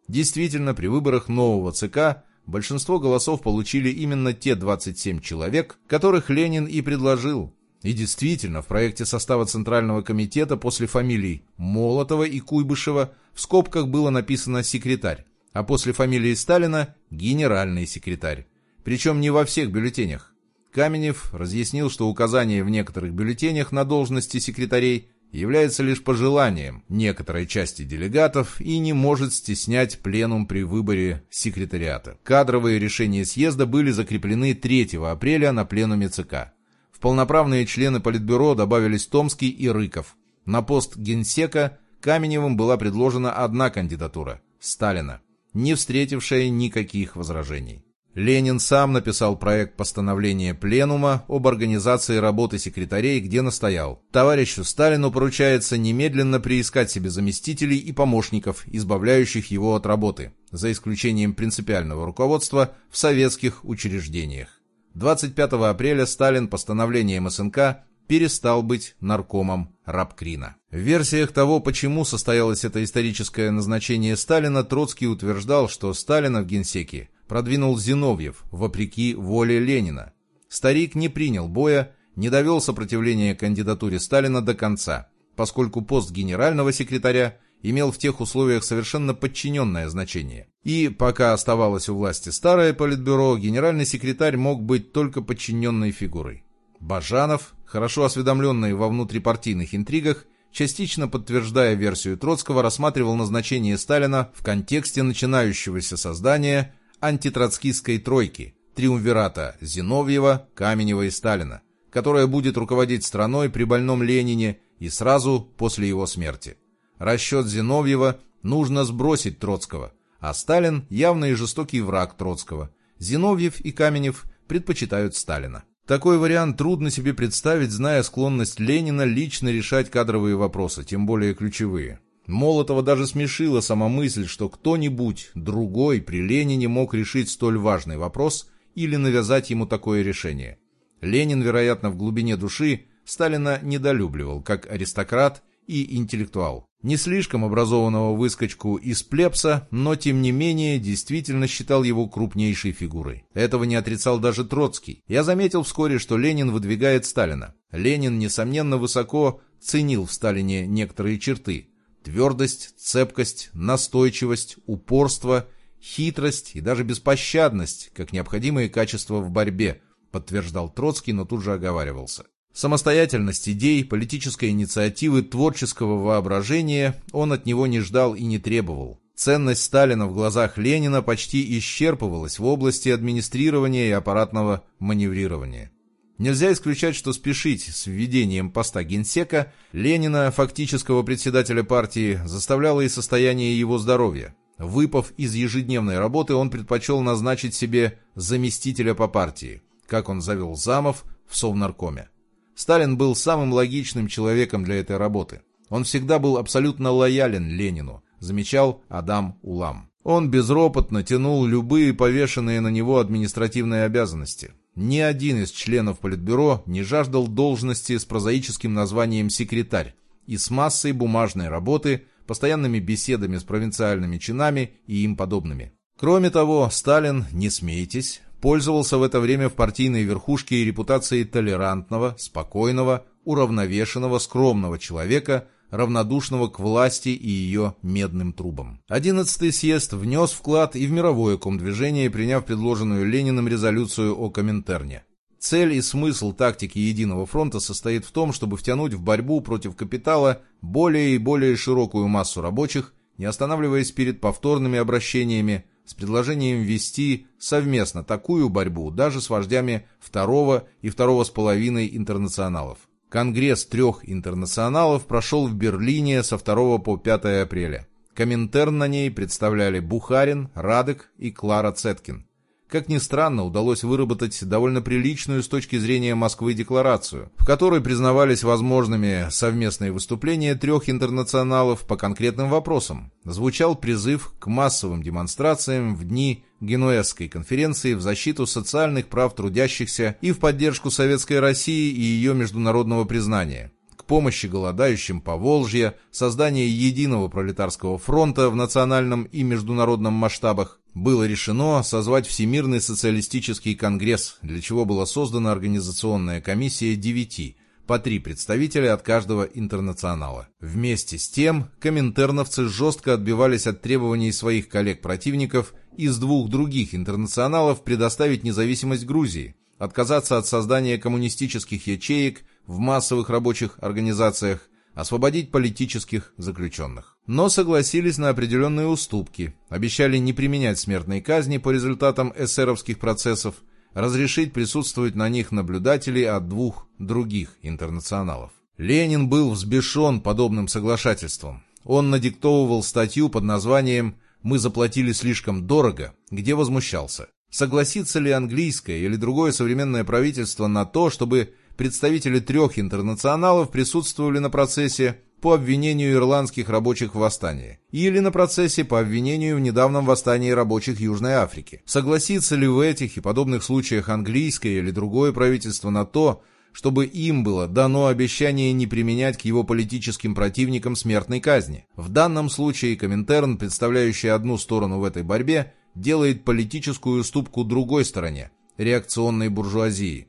Speaker 1: Действительно, при выборах нового ЦК большинство голосов получили именно те 27 человек, которых Ленин и предложил, и действительно, в проекте состава Центрального комитета после фамилий Молотова и Куйбышева в скобках было написано «секретарь», а после фамилии Сталина – «генеральный секретарь». Причем не во всех бюллетенях. Каменев разъяснил, что указание в некоторых бюллетенях на должности секретарей является лишь пожеланием некоторой части делегатов и не может стеснять пленум при выборе секретариата. Кадровые решения съезда были закреплены 3 апреля на пленуме ЦК. В полноправные члены Политбюро добавились Томский и Рыков. На пост генсека Каменевым была предложена одна кандидатура – Сталина, не встретившая никаких возражений. Ленин сам написал проект постановления Пленума об организации работы секретарей, где настоял. Товарищу Сталину поручается немедленно приискать себе заместителей и помощников, избавляющих его от работы, за исключением принципиального руководства в советских учреждениях. 25 апреля Сталин постановлением СНК перестал быть наркомом Рабкрина. В версиях того, почему состоялось это историческое назначение Сталина, Троцкий утверждал, что Сталина в Генсеке продвинул Зиновьев, вопреки воле Ленина. Старик не принял боя, не довел сопротивления кандидатуре Сталина до конца, поскольку пост генерального секретаря имел в тех условиях совершенно подчиненное значение. И пока оставалось у власти старое политбюро, генеральный секретарь мог быть только подчиненной фигурой. Бажанов, хорошо осведомленный во внутрипартийных интригах, частично подтверждая версию Троцкого, рассматривал назначение Сталина в контексте начинающегося создания антитроцкистской тройки, триумвирата Зиновьева, Каменева и Сталина, которая будет руководить страной при больном Ленине и сразу после его смерти. Расчет Зиновьева нужно сбросить Троцкого, а Сталин – явный и жестокий враг Троцкого. Зиновьев и Каменев предпочитают Сталина. Такой вариант трудно себе представить, зная склонность Ленина лично решать кадровые вопросы, тем более ключевые. Молотова даже смешила сама мысль, что кто-нибудь другой при Ленине мог решить столь важный вопрос или навязать ему такое решение. Ленин, вероятно, в глубине души Сталина недолюбливал, как аристократ и интеллектуал. Не слишком образованного выскочку из плебса, но тем не менее действительно считал его крупнейшей фигурой. Этого не отрицал даже Троцкий. Я заметил вскоре, что Ленин выдвигает Сталина. Ленин, несомненно, высоко ценил в Сталине некоторые черты. Твердость, цепкость, настойчивость, упорство, хитрость и даже беспощадность, как необходимые качества в борьбе, подтверждал Троцкий, но тут же оговаривался. Самостоятельность идей, политической инициативы, творческого воображения он от него не ждал и не требовал. Ценность Сталина в глазах Ленина почти исчерпывалась в области администрирования и аппаратного маневрирования. Нельзя исключать, что спешить с введением поста генсека Ленина, фактического председателя партии, заставляло и состояние его здоровья. Выпав из ежедневной работы, он предпочел назначить себе заместителя по партии, как он завел замов в Совнаркоме. Сталин был самым логичным человеком для этой работы. Он всегда был абсолютно лоялен Ленину, замечал Адам Улам. Он безропотно тянул любые повешенные на него административные обязанности. Ни один из членов Политбюро не жаждал должности с прозаическим названием «секретарь» и с массой бумажной работы, постоянными беседами с провинциальными чинами и им подобными. Кроме того, Сталин, не смейтесь, пользовался в это время в партийной верхушке репутацией толерантного, спокойного, уравновешенного, скромного человека, равнодушного к власти и ее медным трубам. Одиннадцатый съезд внес вклад и в мировое комдвижение, приняв предложенную Лениным резолюцию о Коминтерне. Цель и смысл тактики Единого фронта состоит в том, чтобы втянуть в борьбу против капитала более и более широкую массу рабочих, не останавливаясь перед повторными обращениями, с предложением вести совместно такую борьбу даже с вождями второго и второго с половиной интернационалов. Конгресс трех интернационалов прошел в Берлине со 2 по 5 апреля. Коминтерн на ней представляли Бухарин, Радек и Клара Цеткин. Как ни странно, удалось выработать довольно приличную с точки зрения Москвы декларацию, в которой признавались возможными совместные выступления трех интернационалов по конкретным вопросам. Звучал призыв к массовым демонстрациям в дни Генуэзской конференции в защиту социальных прав трудящихся и в поддержку Советской России и ее международного признания помощи голодающим по Волжье, создание единого пролетарского фронта в национальном и международном масштабах, было решено созвать Всемирный социалистический конгресс, для чего была создана организационная комиссия девяти, по три представителя от каждого интернационала. Вместе с тем, коминтерновцы жестко отбивались от требований своих коллег-противников из двух других интернационалов предоставить независимость Грузии, отказаться от создания коммунистических ячеек в массовых рабочих организациях, освободить политических заключенных. Но согласились на определенные уступки, обещали не применять смертной казни по результатам эсеровских процессов, разрешить присутствовать на них наблюдателей от двух других интернационалов. Ленин был взбешен подобным соглашательством. Он надиктовывал статью под названием «Мы заплатили слишком дорого», где возмущался. Согласится ли английское или другое современное правительство на то, чтобы представители трех интернационалов присутствовали на процессе по обвинению ирландских рабочих в восстании, или на процессе по обвинению в недавнем восстании рабочих Южной Африки. Согласится ли в этих и подобных случаях английское или другое правительство на то, чтобы им было дано обещание не применять к его политическим противникам смертной казни. В данном случае Коминтерн, представляющий одну сторону в этой борьбе, делает политическую уступку другой стороне – реакционной буржуазии.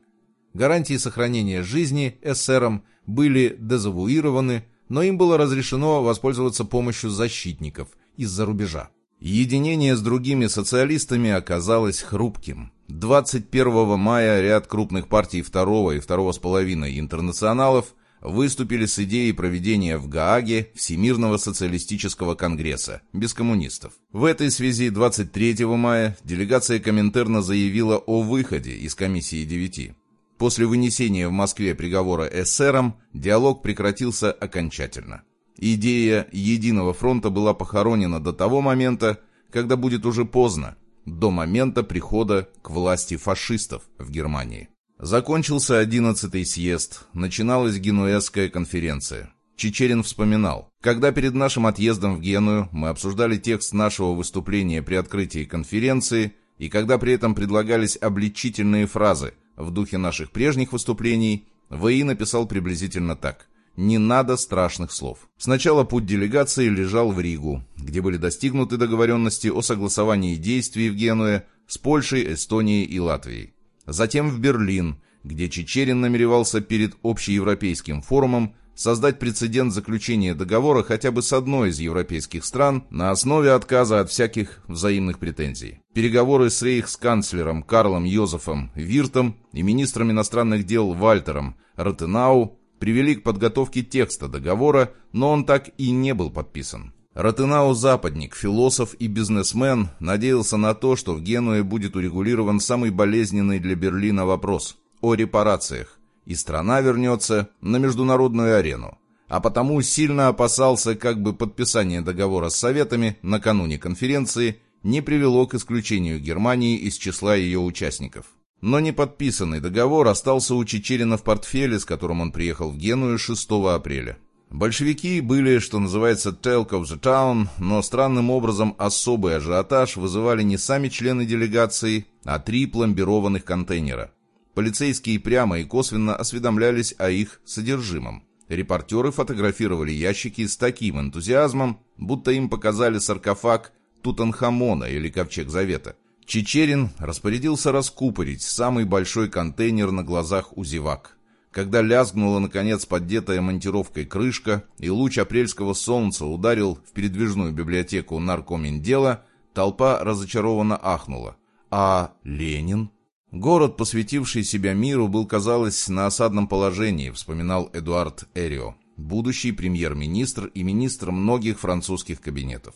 Speaker 1: Гарантии сохранения жизни эсерам были дезавуированы, но им было разрешено воспользоваться помощью защитников из-за рубежа. Единение с другими социалистами оказалось хрупким. 21 мая ряд крупных партий второго и второго с половиной интернационалов выступили с идеей проведения в Гааге Всемирного социалистического конгресса, без коммунистов. В этой связи 23 мая делегация Коминтерна заявила о выходе из комиссии девяти. После вынесения в Москве приговора эсерам диалог прекратился окончательно. Идея единого фронта была похоронена до того момента, когда будет уже поздно, до момента прихода к власти фашистов в Германии. Закончился 11-й съезд, начиналась Генуэзская конференция. Чечерин вспоминал, когда перед нашим отъездом в Геную мы обсуждали текст нашего выступления при открытии конференции, и когда при этом предлагались обличительные фразы – в духе наших прежних выступлений, ВИ написал приблизительно так. «Не надо страшных слов». Сначала путь делегации лежал в Ригу, где были достигнуты договоренности о согласовании действий в Генуе с Польшей, Эстонией и Латвией. Затем в Берлин, где Чечерин намеревался перед общеевропейским форумом создать прецедент заключения договора хотя бы с одной из европейских стран на основе отказа от всяких взаимных претензий. Переговоры с рейхсканцлером Карлом Йозефом Виртом и министром иностранных дел Вальтером Ротенау привели к подготовке текста договора, но он так и не был подписан. Ротенау западник, философ и бизнесмен надеялся на то, что в Генуе будет урегулирован самый болезненный для Берлина вопрос – о репарациях и страна вернется на международную арену. А потому сильно опасался, как бы подписание договора с Советами накануне конференции не привело к исключению Германии из числа ее участников. Но неподписанный договор остался у Чечерина в портфеле, с которым он приехал в Геную 6 апреля. Большевики были, что называется, talk of the town, но странным образом особый ажиотаж вызывали не сами члены делегации, а три пломбированных контейнера. Полицейские прямо и косвенно осведомлялись о их содержимом. Репортеры фотографировали ящики с таким энтузиазмом, будто им показали саркофаг Тутанхамона или Ковчег Завета. Чечерин распорядился раскупорить самый большой контейнер на глазах у зевак. Когда лязгнула, наконец, поддетая монтировкой крышка, и луч апрельского солнца ударил в передвижную библиотеку наркоминдела, толпа разочарованно ахнула. А Ленин? Город, посвятивший себя миру, был, казалось, на осадном положении, вспоминал Эдуард Эрио, будущий премьер-министр и министр многих французских кабинетов.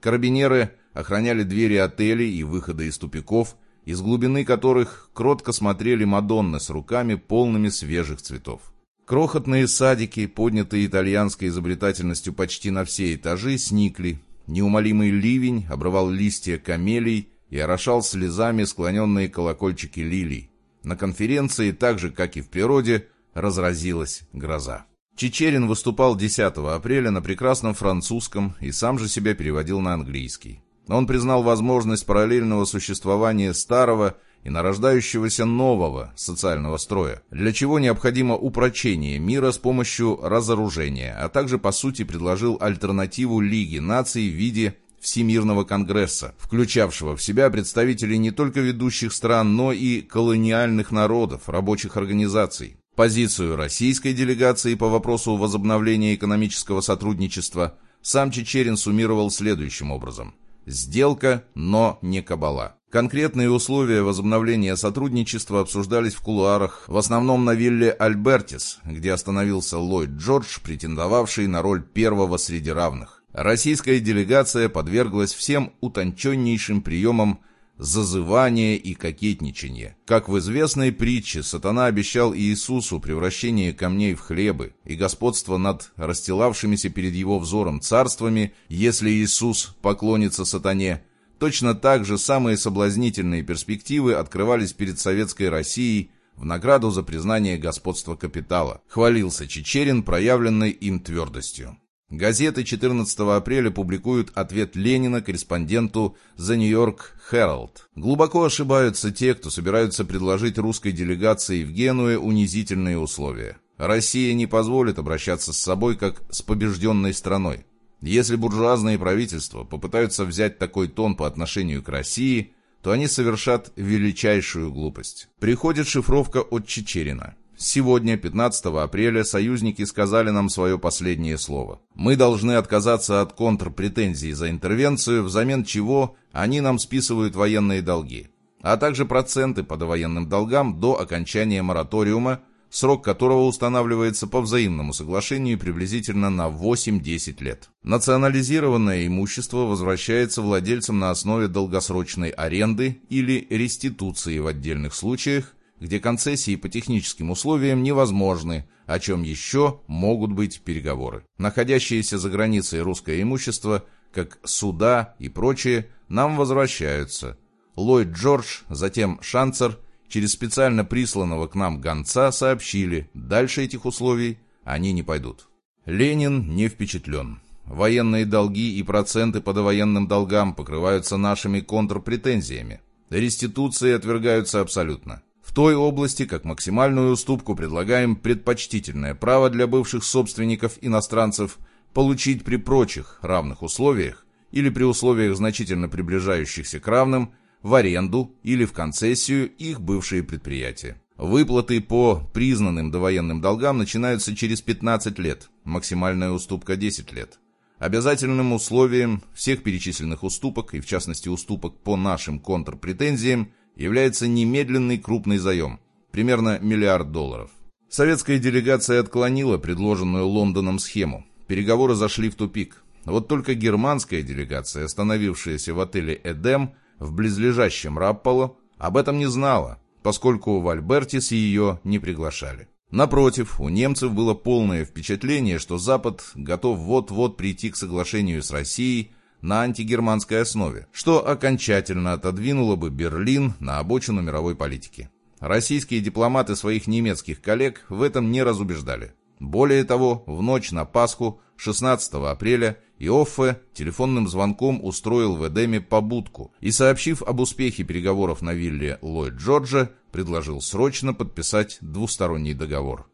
Speaker 1: Карабинеры охраняли двери отелей и выходы из тупиков, из глубины которых кротко смотрели Мадонны с руками, полными свежих цветов. Крохотные садики, поднятые итальянской изобретательностью почти на все этажи, сникли. Неумолимый ливень обрывал листья камелий, и орошал слезами склоненные колокольчики лилий. На конференции, так же, как и в природе, разразилась гроза. Чечерин выступал 10 апреля на прекрасном французском и сам же себя переводил на английский. Он признал возможность параллельного существования старого и нарождающегося нового социального строя, для чего необходимо упрочение мира с помощью разоружения, а также, по сути, предложил альтернативу Лиги наций в виде Всемирного конгресса, включавшего в себя представителей не только ведущих стран, но и колониальных народов, рабочих организаций. Позицию российской делегации по вопросу возобновления экономического сотрудничества сам Чечерин суммировал следующим образом. Сделка, но не кабала. Конкретные условия возобновления сотрудничества обсуждались в кулуарах, в основном на вилле Альбертис, где остановился Ллойд Джордж, претендовавший на роль первого среди равных. Российская делегация подверглась всем утонченнейшим приемам зазывания и кокетничания. Как в известной притче, сатана обещал Иисусу превращение камней в хлебы и господство над расстилавшимися перед его взором царствами, если Иисус поклонится сатане. Точно так же самые соблазнительные перспективы открывались перед советской Россией в награду за признание господства капитала. Хвалился Чечерин проявленной им твердостью. Газеты 14 апреля публикуют ответ Ленина корреспонденту The New York Herald. Глубоко ошибаются те, кто собираются предложить русской делегации в Генуе унизительные условия. Россия не позволит обращаться с собой как с побежденной страной. Если буржуазные правительства попытаются взять такой тон по отношению к России, то они совершат величайшую глупость. Приходит шифровка от Чечерина. Сегодня, 15 апреля, союзники сказали нам свое последнее слово. Мы должны отказаться от контрпретензий за интервенцию, взамен чего они нам списывают военные долги, а также проценты по довоенным долгам до окончания мораториума, срок которого устанавливается по взаимному соглашению приблизительно на 8-10 лет. Национализированное имущество возвращается владельцам на основе долгосрочной аренды или реституции в отдельных случаях, где концессии по техническим условиям невозможны, о чем еще могут быть переговоры. Находящиеся за границей русское имущество, как суда и прочее, нам возвращаются. Ллойд Джордж, затем Шанцер, через специально присланного к нам гонца сообщили, дальше этих условий они не пойдут. Ленин не впечатлен. Военные долги и проценты по довоенным долгам покрываются нашими контрпретензиями. Реституции отвергаются абсолютно той области, как максимальную уступку, предлагаем предпочтительное право для бывших собственников иностранцев получить при прочих равных условиях или при условиях значительно приближающихся к равным в аренду или в концессию их бывшие предприятия. Выплаты по признанным довоенным долгам начинаются через 15 лет, максимальная уступка 10 лет. Обязательным условием всех перечисленных уступок, и в частности уступок по нашим контрпретензиям, является немедленный крупный заем, примерно миллиард долларов. Советская делегация отклонила предложенную Лондоном схему. Переговоры зашли в тупик. Вот только германская делегация, остановившаяся в отеле «Эдем» в близлежащем Рапполо, об этом не знала, поскольку в Альбертис ее не приглашали. Напротив, у немцев было полное впечатление, что Запад готов вот-вот прийти к соглашению с Россией на антигерманской основе, что окончательно отодвинуло бы Берлин на обочину мировой политики. Российские дипломаты своих немецких коллег в этом не разубеждали. Более того, в ночь на Пасху 16 апреля Иоффе телефонным звонком устроил в Эдеме побудку и, сообщив об успехе переговоров на вилле Ллойд Джорджа, предложил срочно подписать двусторонний договор.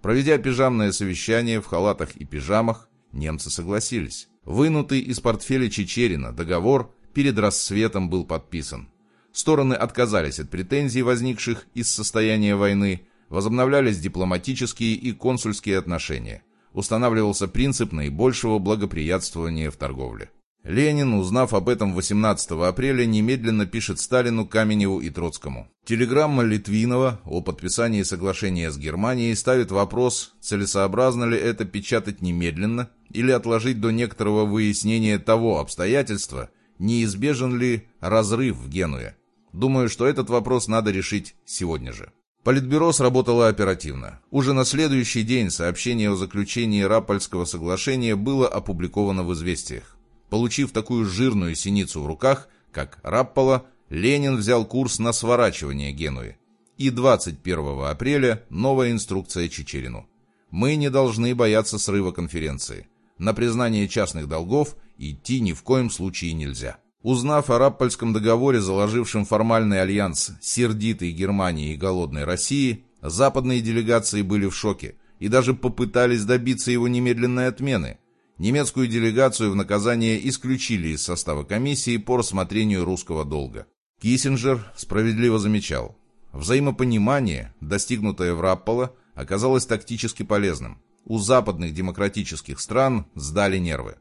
Speaker 1: Проведя пижамное совещание в халатах и пижамах, немцы согласились. Вынутый из портфеля Чечерина договор перед рассветом был подписан. Стороны отказались от претензий, возникших из состояния войны, возобновлялись дипломатические и консульские отношения. Устанавливался принцип наибольшего благоприятствования в торговле. Ленин, узнав об этом 18 апреля, немедленно пишет Сталину, Каменеву и Троцкому. Телеграмма Литвинова о подписании соглашения с Германией ставит вопрос, целесообразно ли это печатать немедленно или отложить до некоторого выяснения того обстоятельства, неизбежен ли разрыв в Генуе. Думаю, что этот вопрос надо решить сегодня же. Политбюро сработало оперативно. Уже на следующий день сообщение о заключении Раппольского соглашения было опубликовано в «Известиях». Получив такую жирную синицу в руках, как Раппола, Ленин взял курс на сворачивание Генуи. И 21 апреля новая инструкция Чечерину. Мы не должны бояться срыва конференции. На признание частных долгов идти ни в коем случае нельзя. Узнав о Раппольском договоре, заложившем формальный альянс сердитой Германии и голодной России, западные делегации были в шоке и даже попытались добиться его немедленной отмены. Немецкую делегацию в наказание исключили из состава комиссии по рассмотрению русского долга. Киссинджер справедливо замечал, взаимопонимание, достигнутое в Рапполо, оказалось тактически полезным. У западных демократических стран сдали нервы.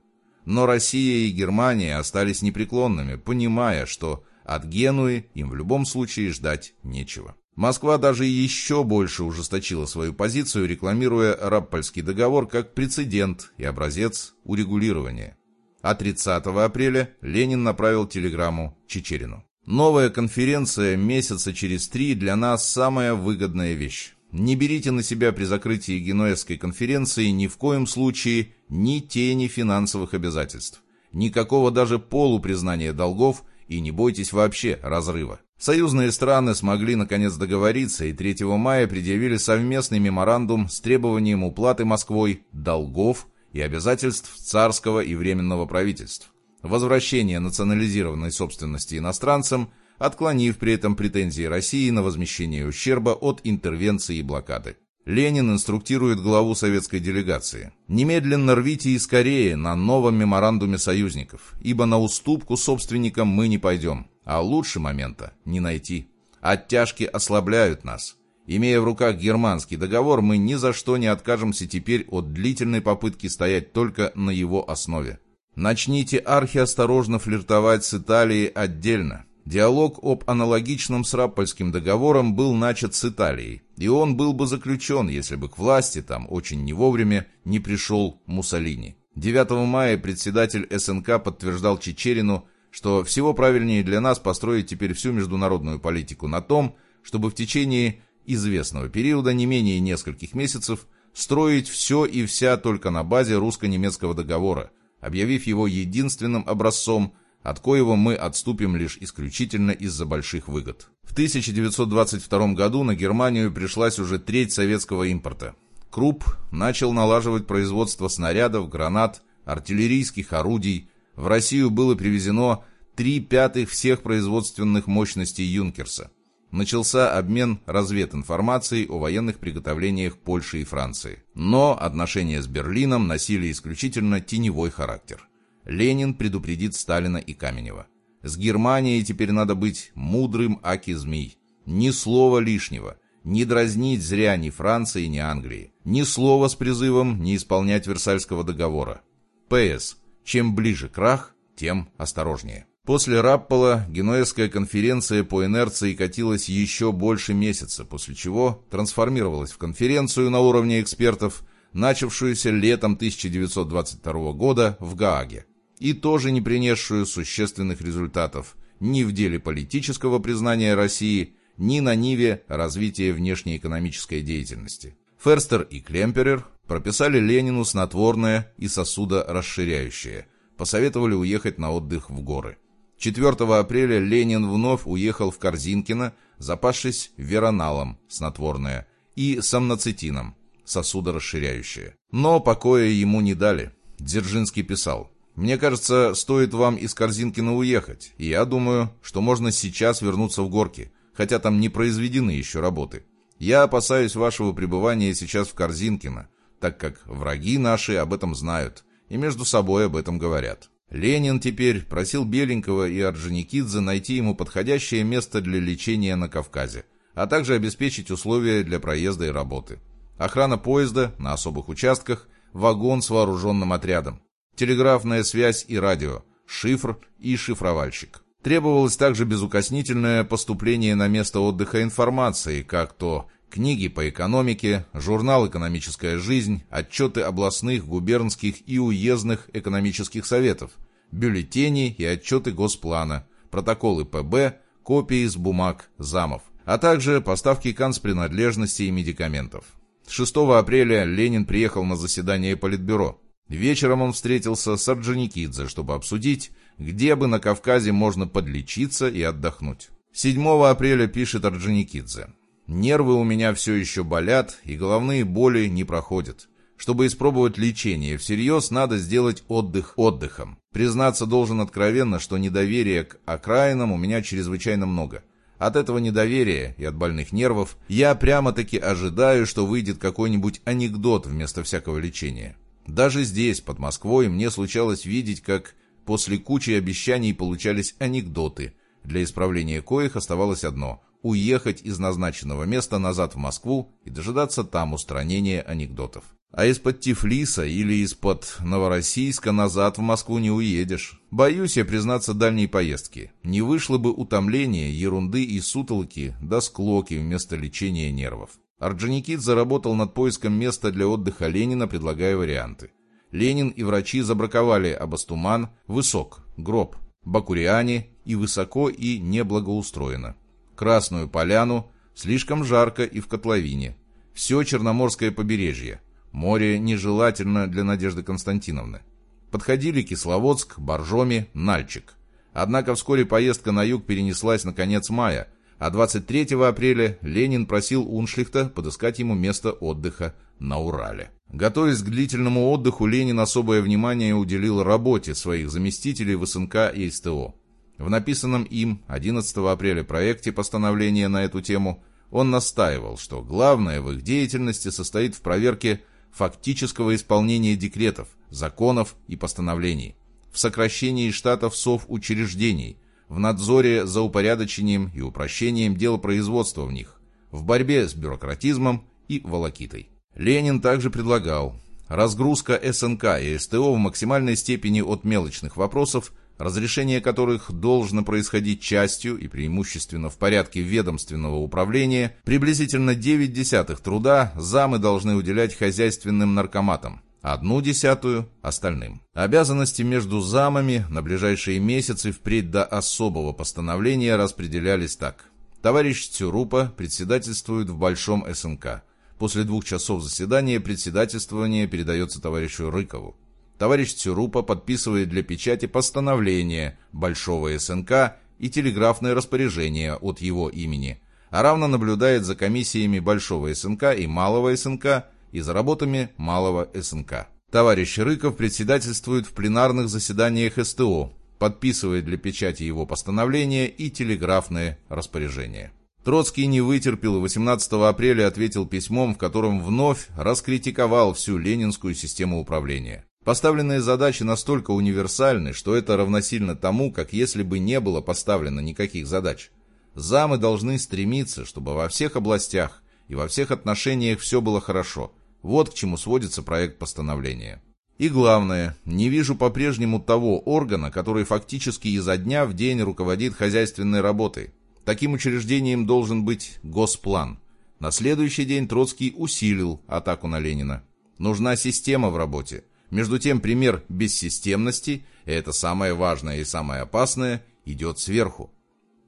Speaker 1: Но Россия и Германия остались непреклонными, понимая, что от Генуи им в любом случае ждать нечего. Москва даже еще больше ужесточила свою позицию, рекламируя Раппольский договор как прецедент и образец урегулирования. А 30 апреля Ленин направил телеграмму Чечерину. Новая конференция месяца через три для нас самая выгодная вещь. Не берите на себя при закрытии Генуэзской конференции ни в коем случае ни тени финансовых обязательств, никакого даже полупризнания долгов и не бойтесь вообще разрыва. Союзные страны смогли наконец договориться и 3 мая предъявили совместный меморандум с требованием уплаты Москвой долгов и обязательств царского и временного правительств, возвращение национализированной собственности иностранцам – отклонив при этом претензии России на возмещение ущерба от интервенции и блокады. Ленин инструктирует главу советской делегации. «Немедленно рвите и скорее на новом меморандуме союзников, ибо на уступку собственникам мы не пойдем, а лучше момента не найти. Оттяжки ослабляют нас. Имея в руках германский договор, мы ни за что не откажемся теперь от длительной попытки стоять только на его основе. Начните архиосторожно флиртовать с Италией отдельно, Диалог об аналогичном с Раппольским договором был начат с Италией, и он был бы заключен, если бы к власти там очень не вовремя не пришел Муссолини. 9 мая председатель СНК подтверждал Чечерину, что всего правильнее для нас построить теперь всю международную политику на том, чтобы в течение известного периода, не менее нескольких месяцев, строить все и вся только на базе русско-немецкого договора, объявив его единственным образцом – от коего мы отступим лишь исключительно из-за больших выгод. В 1922 году на Германию пришлась уже треть советского импорта. Круп начал налаживать производство снарядов, гранат, артиллерийских орудий. В Россию было привезено три пятых всех производственных мощностей Юнкерса. Начался обмен развединформацией о военных приготовлениях Польши и Франции. Но отношения с Берлином носили исключительно теневой характер. Ленин предупредит Сталина и Каменева. С Германией теперь надо быть мудрым аки-змей. Ни слова лишнего. Не дразнить зря ни Франции, ни Англии. Ни слова с призывом не исполнять Версальского договора. П.С. Чем ближе крах, тем осторожнее. После Раппола Генуэзская конференция по инерции катилась еще больше месяца, после чего трансформировалась в конференцию на уровне экспертов, начавшуюся летом 1922 года в Гааге и тоже не принесшую существенных результатов ни в деле политического признания России, ни на ниве развития внешнеэкономической деятельности. Ферстер и Клемперер прописали Ленину снотворное и сосудорасширяющее, посоветовали уехать на отдых в горы. 4 апреля Ленин вновь уехал в Корзинкино, запасшись вероналом, снотворное, и сомноцетином, сосудорасширяющее. Но покоя ему не дали. Дзержинский писал, мне кажется, стоит вам из Корзинкина уехать, и я думаю, что можно сейчас вернуться в горки, хотя там не произведены еще работы. Я опасаюсь вашего пребывания сейчас в Корзинкино, так как враги наши об этом знают и между собой об этом говорят. Ленин теперь просил Беленького и Орджоникидзе найти ему подходящее место для лечения на Кавказе, а также обеспечить условия для проезда и работы. Охрана поезда на особых участках, вагон с вооруженным отрядом телеграфная связь и радио, шифр и шифровальщик. Требовалось также безукоснительное поступление на место отдыха информации, как то книги по экономике, журнал «Экономическая жизнь», отчеты областных, губернских и уездных экономических советов, бюллетени и отчеты Госплана, протоколы ПБ, копии с бумаг замов, а также поставки канцпринадлежностей и медикаментов. 6 апреля Ленин приехал на заседание Политбюро. Вечером он встретился с Орджоникидзе, чтобы обсудить где бы на Кавказе можно подлечиться и отдохнуть. 7 апреля пишет Орджоникидзе. «Нервы у меня все еще болят, и головные боли не проходят. Чтобы испробовать лечение всерьез, надо сделать отдых отдыхом. Признаться должен откровенно, что недоверия к окраинам у меня чрезвычайно много. От этого недоверия и от больных нервов я прямо-таки ожидаю, что выйдет какой-нибудь анекдот вместо всякого лечения. Даже здесь, под Москвой, мне случалось видеть, как после кучи обещаний получались анекдоты, для исправления коих оставалось одно – уехать из назначенного места назад в Москву и дожидаться там устранения анекдотов. А из-под Тифлиса или из-под Новороссийска назад в Москву не уедешь. Боюсь я признаться дальней поездки. Не вышло бы утомление, ерунды и сутолки, да склоки вместо лечения нервов. Орджоникид заработал над поиском места для отдыха Ленина, предлагая варианты. Ленин и врачи забраковали Абастуман, Высок, Гроб, Бакуриане и высоко и неблагоустроено. Красную Поляну, слишком жарко и в котловине. Все Черноморское побережье. Море нежелательно для Надежды Константиновны. Подходили Кисловодск, Боржоми, Нальчик. Однако вскоре поездка на юг перенеслась на конец мая, а 23 апреля Ленин просил Уншлихта подыскать ему место отдыха на Урале. Готовясь к длительному отдыху, Ленин особое внимание уделил работе своих заместителей в СНК и СТО. В написанном им 11 апреля проекте постановления на эту тему он настаивал, что главное в их деятельности состоит в проверке фактического исполнения декретов, законов и постановлений, в сокращении штатов совучреждений, в надзоре за упорядочением и упрощением дел производства в них, в борьбе с бюрократизмом и волокитой. Ленин также предлагал разгрузка СНК и СТО в максимальной степени от мелочных вопросов разрешение которых должно происходить частью и преимущественно в порядке ведомственного управления, приблизительно 9 десятых труда замы должны уделять хозяйственным наркоматам, одну десятую – остальным. Обязанности между замами на ближайшие месяцы впредь до особого постановления распределялись так. Товарищ Цюрупа председательствует в Большом СНК. После двух часов заседания председательствование передается товарищу Рыкову товарищ Цюрупа подписывает для печати постановление Большого СНК и телеграфное распоряжение от его имени, а равно наблюдает за комиссиями Большого СНК и Малого СНК и за работами Малого СНК. Товарищ Рыков председательствует в пленарных заседаниях СТО, подписывает для печати его постановление и телеграфное распоряжение. Троцкий не вытерпел и 18 апреля ответил письмом, в котором вновь раскритиковал всю ленинскую систему управления. Поставленные задачи настолько универсальны, что это равносильно тому, как если бы не было поставлено никаких задач. Замы должны стремиться, чтобы во всех областях и во всех отношениях все было хорошо. Вот к чему сводится проект постановления. И главное, не вижу по-прежнему того органа, который фактически изо дня в день руководит хозяйственной работой. Таким учреждением должен быть Госплан. На следующий день Троцкий усилил атаку на Ленина. Нужна система в работе. Между тем, пример бессистемности, это самое важное и самое опасное, идет сверху.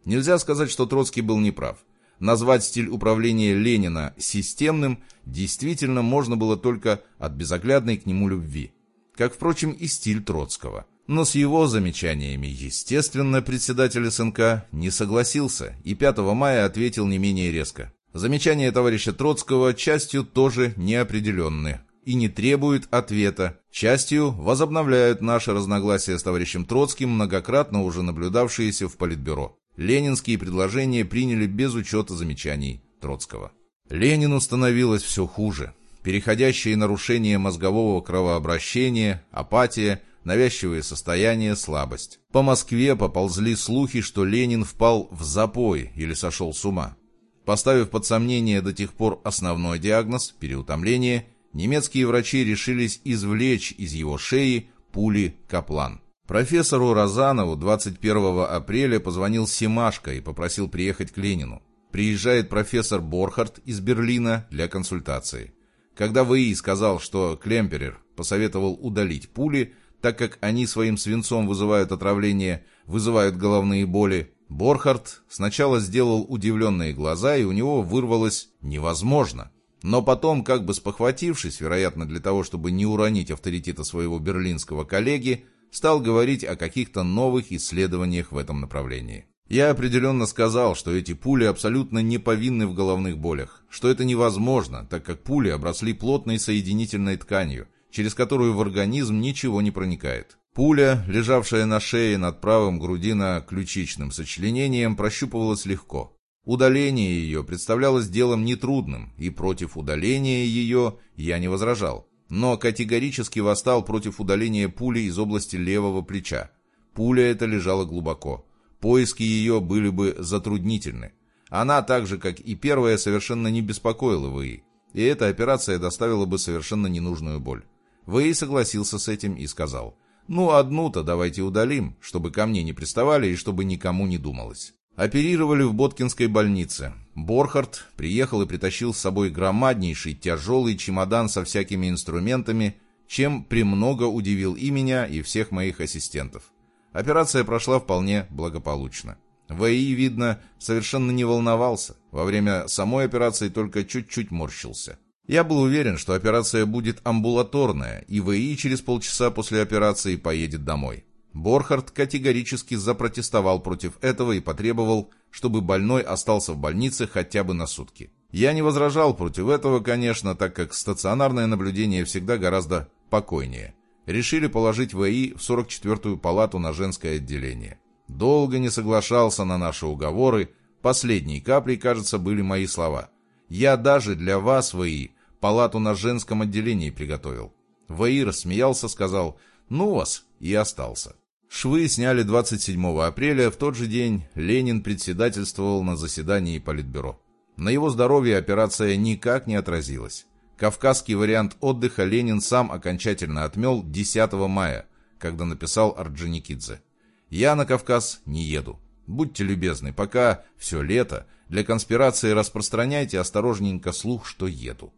Speaker 1: Нельзя сказать, что Троцкий был неправ. Назвать стиль управления Ленина системным действительно можно было только от безоглядной к нему любви. Как, впрочем, и стиль Троцкого. Но с его замечаниями, естественно, председатель СНК не согласился и 5 мая ответил не менее резко. Замечания товарища Троцкого частью тоже неопределенны, и не требуют ответа. Частью возобновляют наши разногласия с товарищем Троцким, многократно уже наблюдавшиеся в Политбюро. Ленинские предложения приняли без учета замечаний Троцкого. Ленину становилось все хуже. Переходящие нарушения мозгового кровообращения, апатия, навязчивое состояние, слабость. По Москве поползли слухи, что Ленин впал в запой или сошел с ума. Поставив под сомнение до тех пор основной диагноз – переутомление – немецкие врачи решились извлечь из его шеи пули «Каплан». Профессору Розанову 21 апреля позвонил Семашко и попросил приехать к Ленину. Приезжает профессор Борхард из Берлина для консультации. Когда ВИ сказал, что Клемперер посоветовал удалить пули, так как они своим свинцом вызывают отравление, вызывают головные боли, Борхард сначала сделал удивленные глаза, и у него вырвалось «невозможно». Но потом, как бы спохватившись, вероятно для того, чтобы не уронить авторитета своего берлинского коллеги, стал говорить о каких-то новых исследованиях в этом направлении. Я определенно сказал, что эти пули абсолютно не повинны в головных болях, что это невозможно, так как пули обросли плотной соединительной тканью, через которую в организм ничего не проникает. Пуля, лежавшая на шее над правым грудино-ключичным сочленением, прощупывалась легко. Удаление ее представлялось делом нетрудным, и против удаления ее я не возражал, но категорически восстал против удаления пули из области левого плеча. Пуля эта лежала глубоко. Поиски ее были бы затруднительны. Она, так же как и первая, совершенно не беспокоила ВИИ, и эта операция доставила бы совершенно ненужную боль. ВИИ согласился с этим и сказал – ну, одну-то давайте удалим, чтобы ко мне не приставали и чтобы никому не думалось. Оперировали в Боткинской больнице. Борхард приехал и притащил с собой громаднейший тяжелый чемодан со всякими инструментами, чем премного удивил и меня, и всех моих ассистентов. Операция прошла вполне благополучно. ВАИ, видно, совершенно не волновался. Во время самой операции только чуть-чуть морщился. Я был уверен, что операция будет амбулаторная, и ВИ через полчаса после операции поедет домой. Борхард категорически запротестовал против этого и потребовал, чтобы больной остался в больнице хотя бы на сутки. Я не возражал против этого, конечно, так как стационарное наблюдение всегда гораздо покойнее. Решили положить ВИ в 44-ю палату на женское отделение. Долго не соглашался на наши уговоры, последней каплей, кажется, были мои слова. «Я даже для вас, ВИ, палату на женском отделении приготовил. Ваир смеялся, сказал «Ну вас» и остался. Швы сняли 27 апреля, в тот же день Ленин председательствовал на заседании Политбюро. На его здоровье операция никак не отразилась. Кавказский вариант отдыха Ленин сам окончательно отмел 10 мая, когда написал Орджоникидзе. «Я на Кавказ не еду. Будьте любезны, пока все лето, для конспирации распространяйте осторожненько слух, что еду».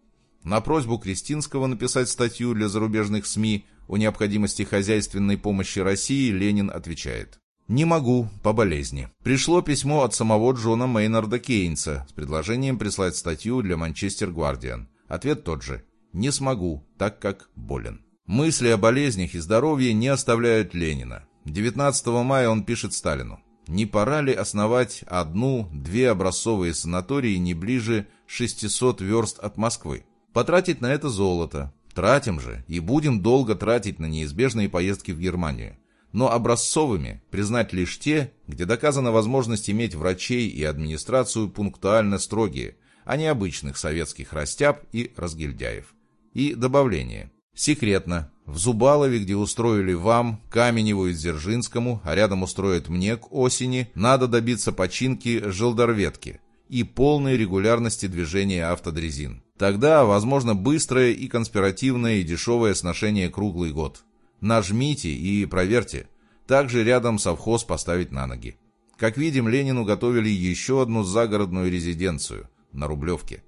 Speaker 1: На просьбу Кристинского написать статью для зарубежных СМИ о необходимости хозяйственной помощи России Ленин отвечает. «Не могу, по болезни». Пришло письмо от самого Джона Мейнарда Кейнса с предложением прислать статью для Манчестер Гвардиан. Ответ тот же. «Не смогу, так как болен». Мысли о болезнях и здоровье не оставляют Ленина. 19 мая он пишет Сталину. «Не пора ли основать одну-две образцовые санатории не ближе 600 верст от Москвы?» Потратить на это золото. Тратим же и будем долго тратить на неизбежные поездки в Германию. Но образцовыми признать лишь те, где доказана возможность иметь врачей и администрацию пунктуально строгие, а не обычных советских растяб и разгильдяев. И добавление. Секретно. В Зубалове, где устроили вам, Каменеву и Дзержинскому, а рядом устроят мне к осени, надо добиться починки желдорветки и полной регулярности движения автодрезин. Тогда, возможно, быстрое и конспиративное и дешевое сношение круглый год. Нажмите и проверьте. Также рядом совхоз поставить на ноги. Как видим, Ленину готовили еще одну загородную резиденцию на Рублевке.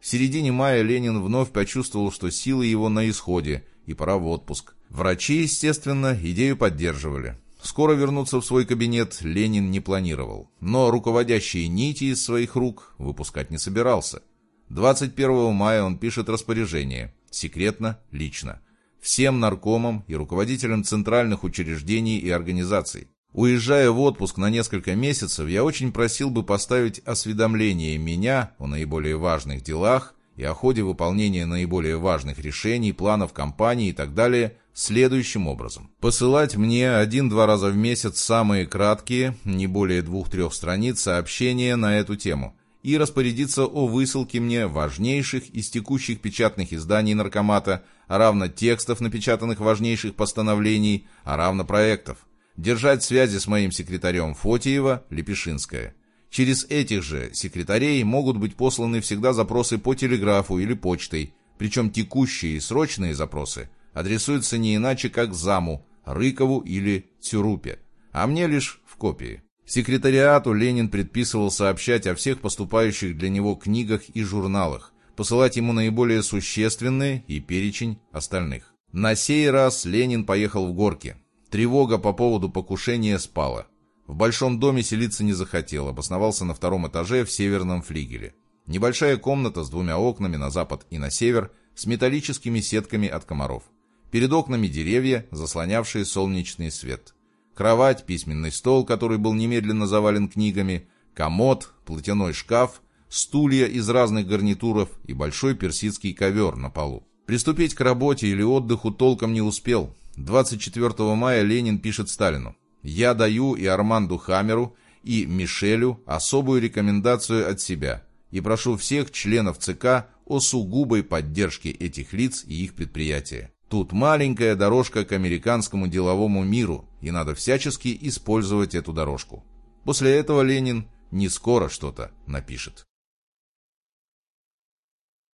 Speaker 1: В середине мая Ленин вновь почувствовал, что силы его на исходе, и пора в отпуск. Врачи, естественно, идею поддерживали. Скоро вернуться в свой кабинет Ленин не планировал, но руководящие нити из своих рук выпускать не собирался. 21 мая он пишет распоряжение, секретно, лично, всем наркомам и руководителям центральных учреждений и организаций. Уезжая в отпуск на несколько месяцев, я очень просил бы поставить осведомление меня о наиболее важных делах и о ходе выполнения наиболее важных решений, планов компании и так далее следующим образом. Посылать мне один-два раза в месяц самые краткие, не более двух-трех страниц, сообщения на эту тему – и распорядиться о высылке мне важнейших из текущих печатных изданий наркомата, а равно текстов напечатанных важнейших постановлений, а равно проектов. Держать связи с моим секретарем Фотиева, Лепешинская. Через этих же секретарей могут быть посланы всегда запросы по телеграфу или почтой, причем текущие и срочные запросы адресуются не иначе как заму, Рыкову или Цюрупе, а мне лишь в копии. Секретариату Ленин предписывал сообщать о всех поступающих для него книгах и журналах, посылать ему наиболее существенные и перечень остальных. На сей раз Ленин поехал в Горки. Тревога по поводу покушения спала. В большом доме селиться не захотел, обосновался на втором этаже в северном флигеле. Небольшая комната с двумя окнами на запад и на север, с металлическими сетками от комаров. Перед окнами деревья, заслонявшие солнечный свет. Кровать, письменный стол, который был немедленно завален книгами, комод, платяной шкаф, стулья из разных гарнитуров и большой персидский ковер на полу. Приступить к работе или отдыху толком не успел. 24 мая Ленин пишет Сталину. «Я даю и Арманду Хамеру, и Мишелю особую рекомендацию от себя и прошу всех членов ЦК о сугубой поддержке этих лиц и их предприятия. Тут маленькая дорожка к американскому деловому миру, и надо всячески использовать эту дорожку». После этого Ленин не скоро что-то напишет.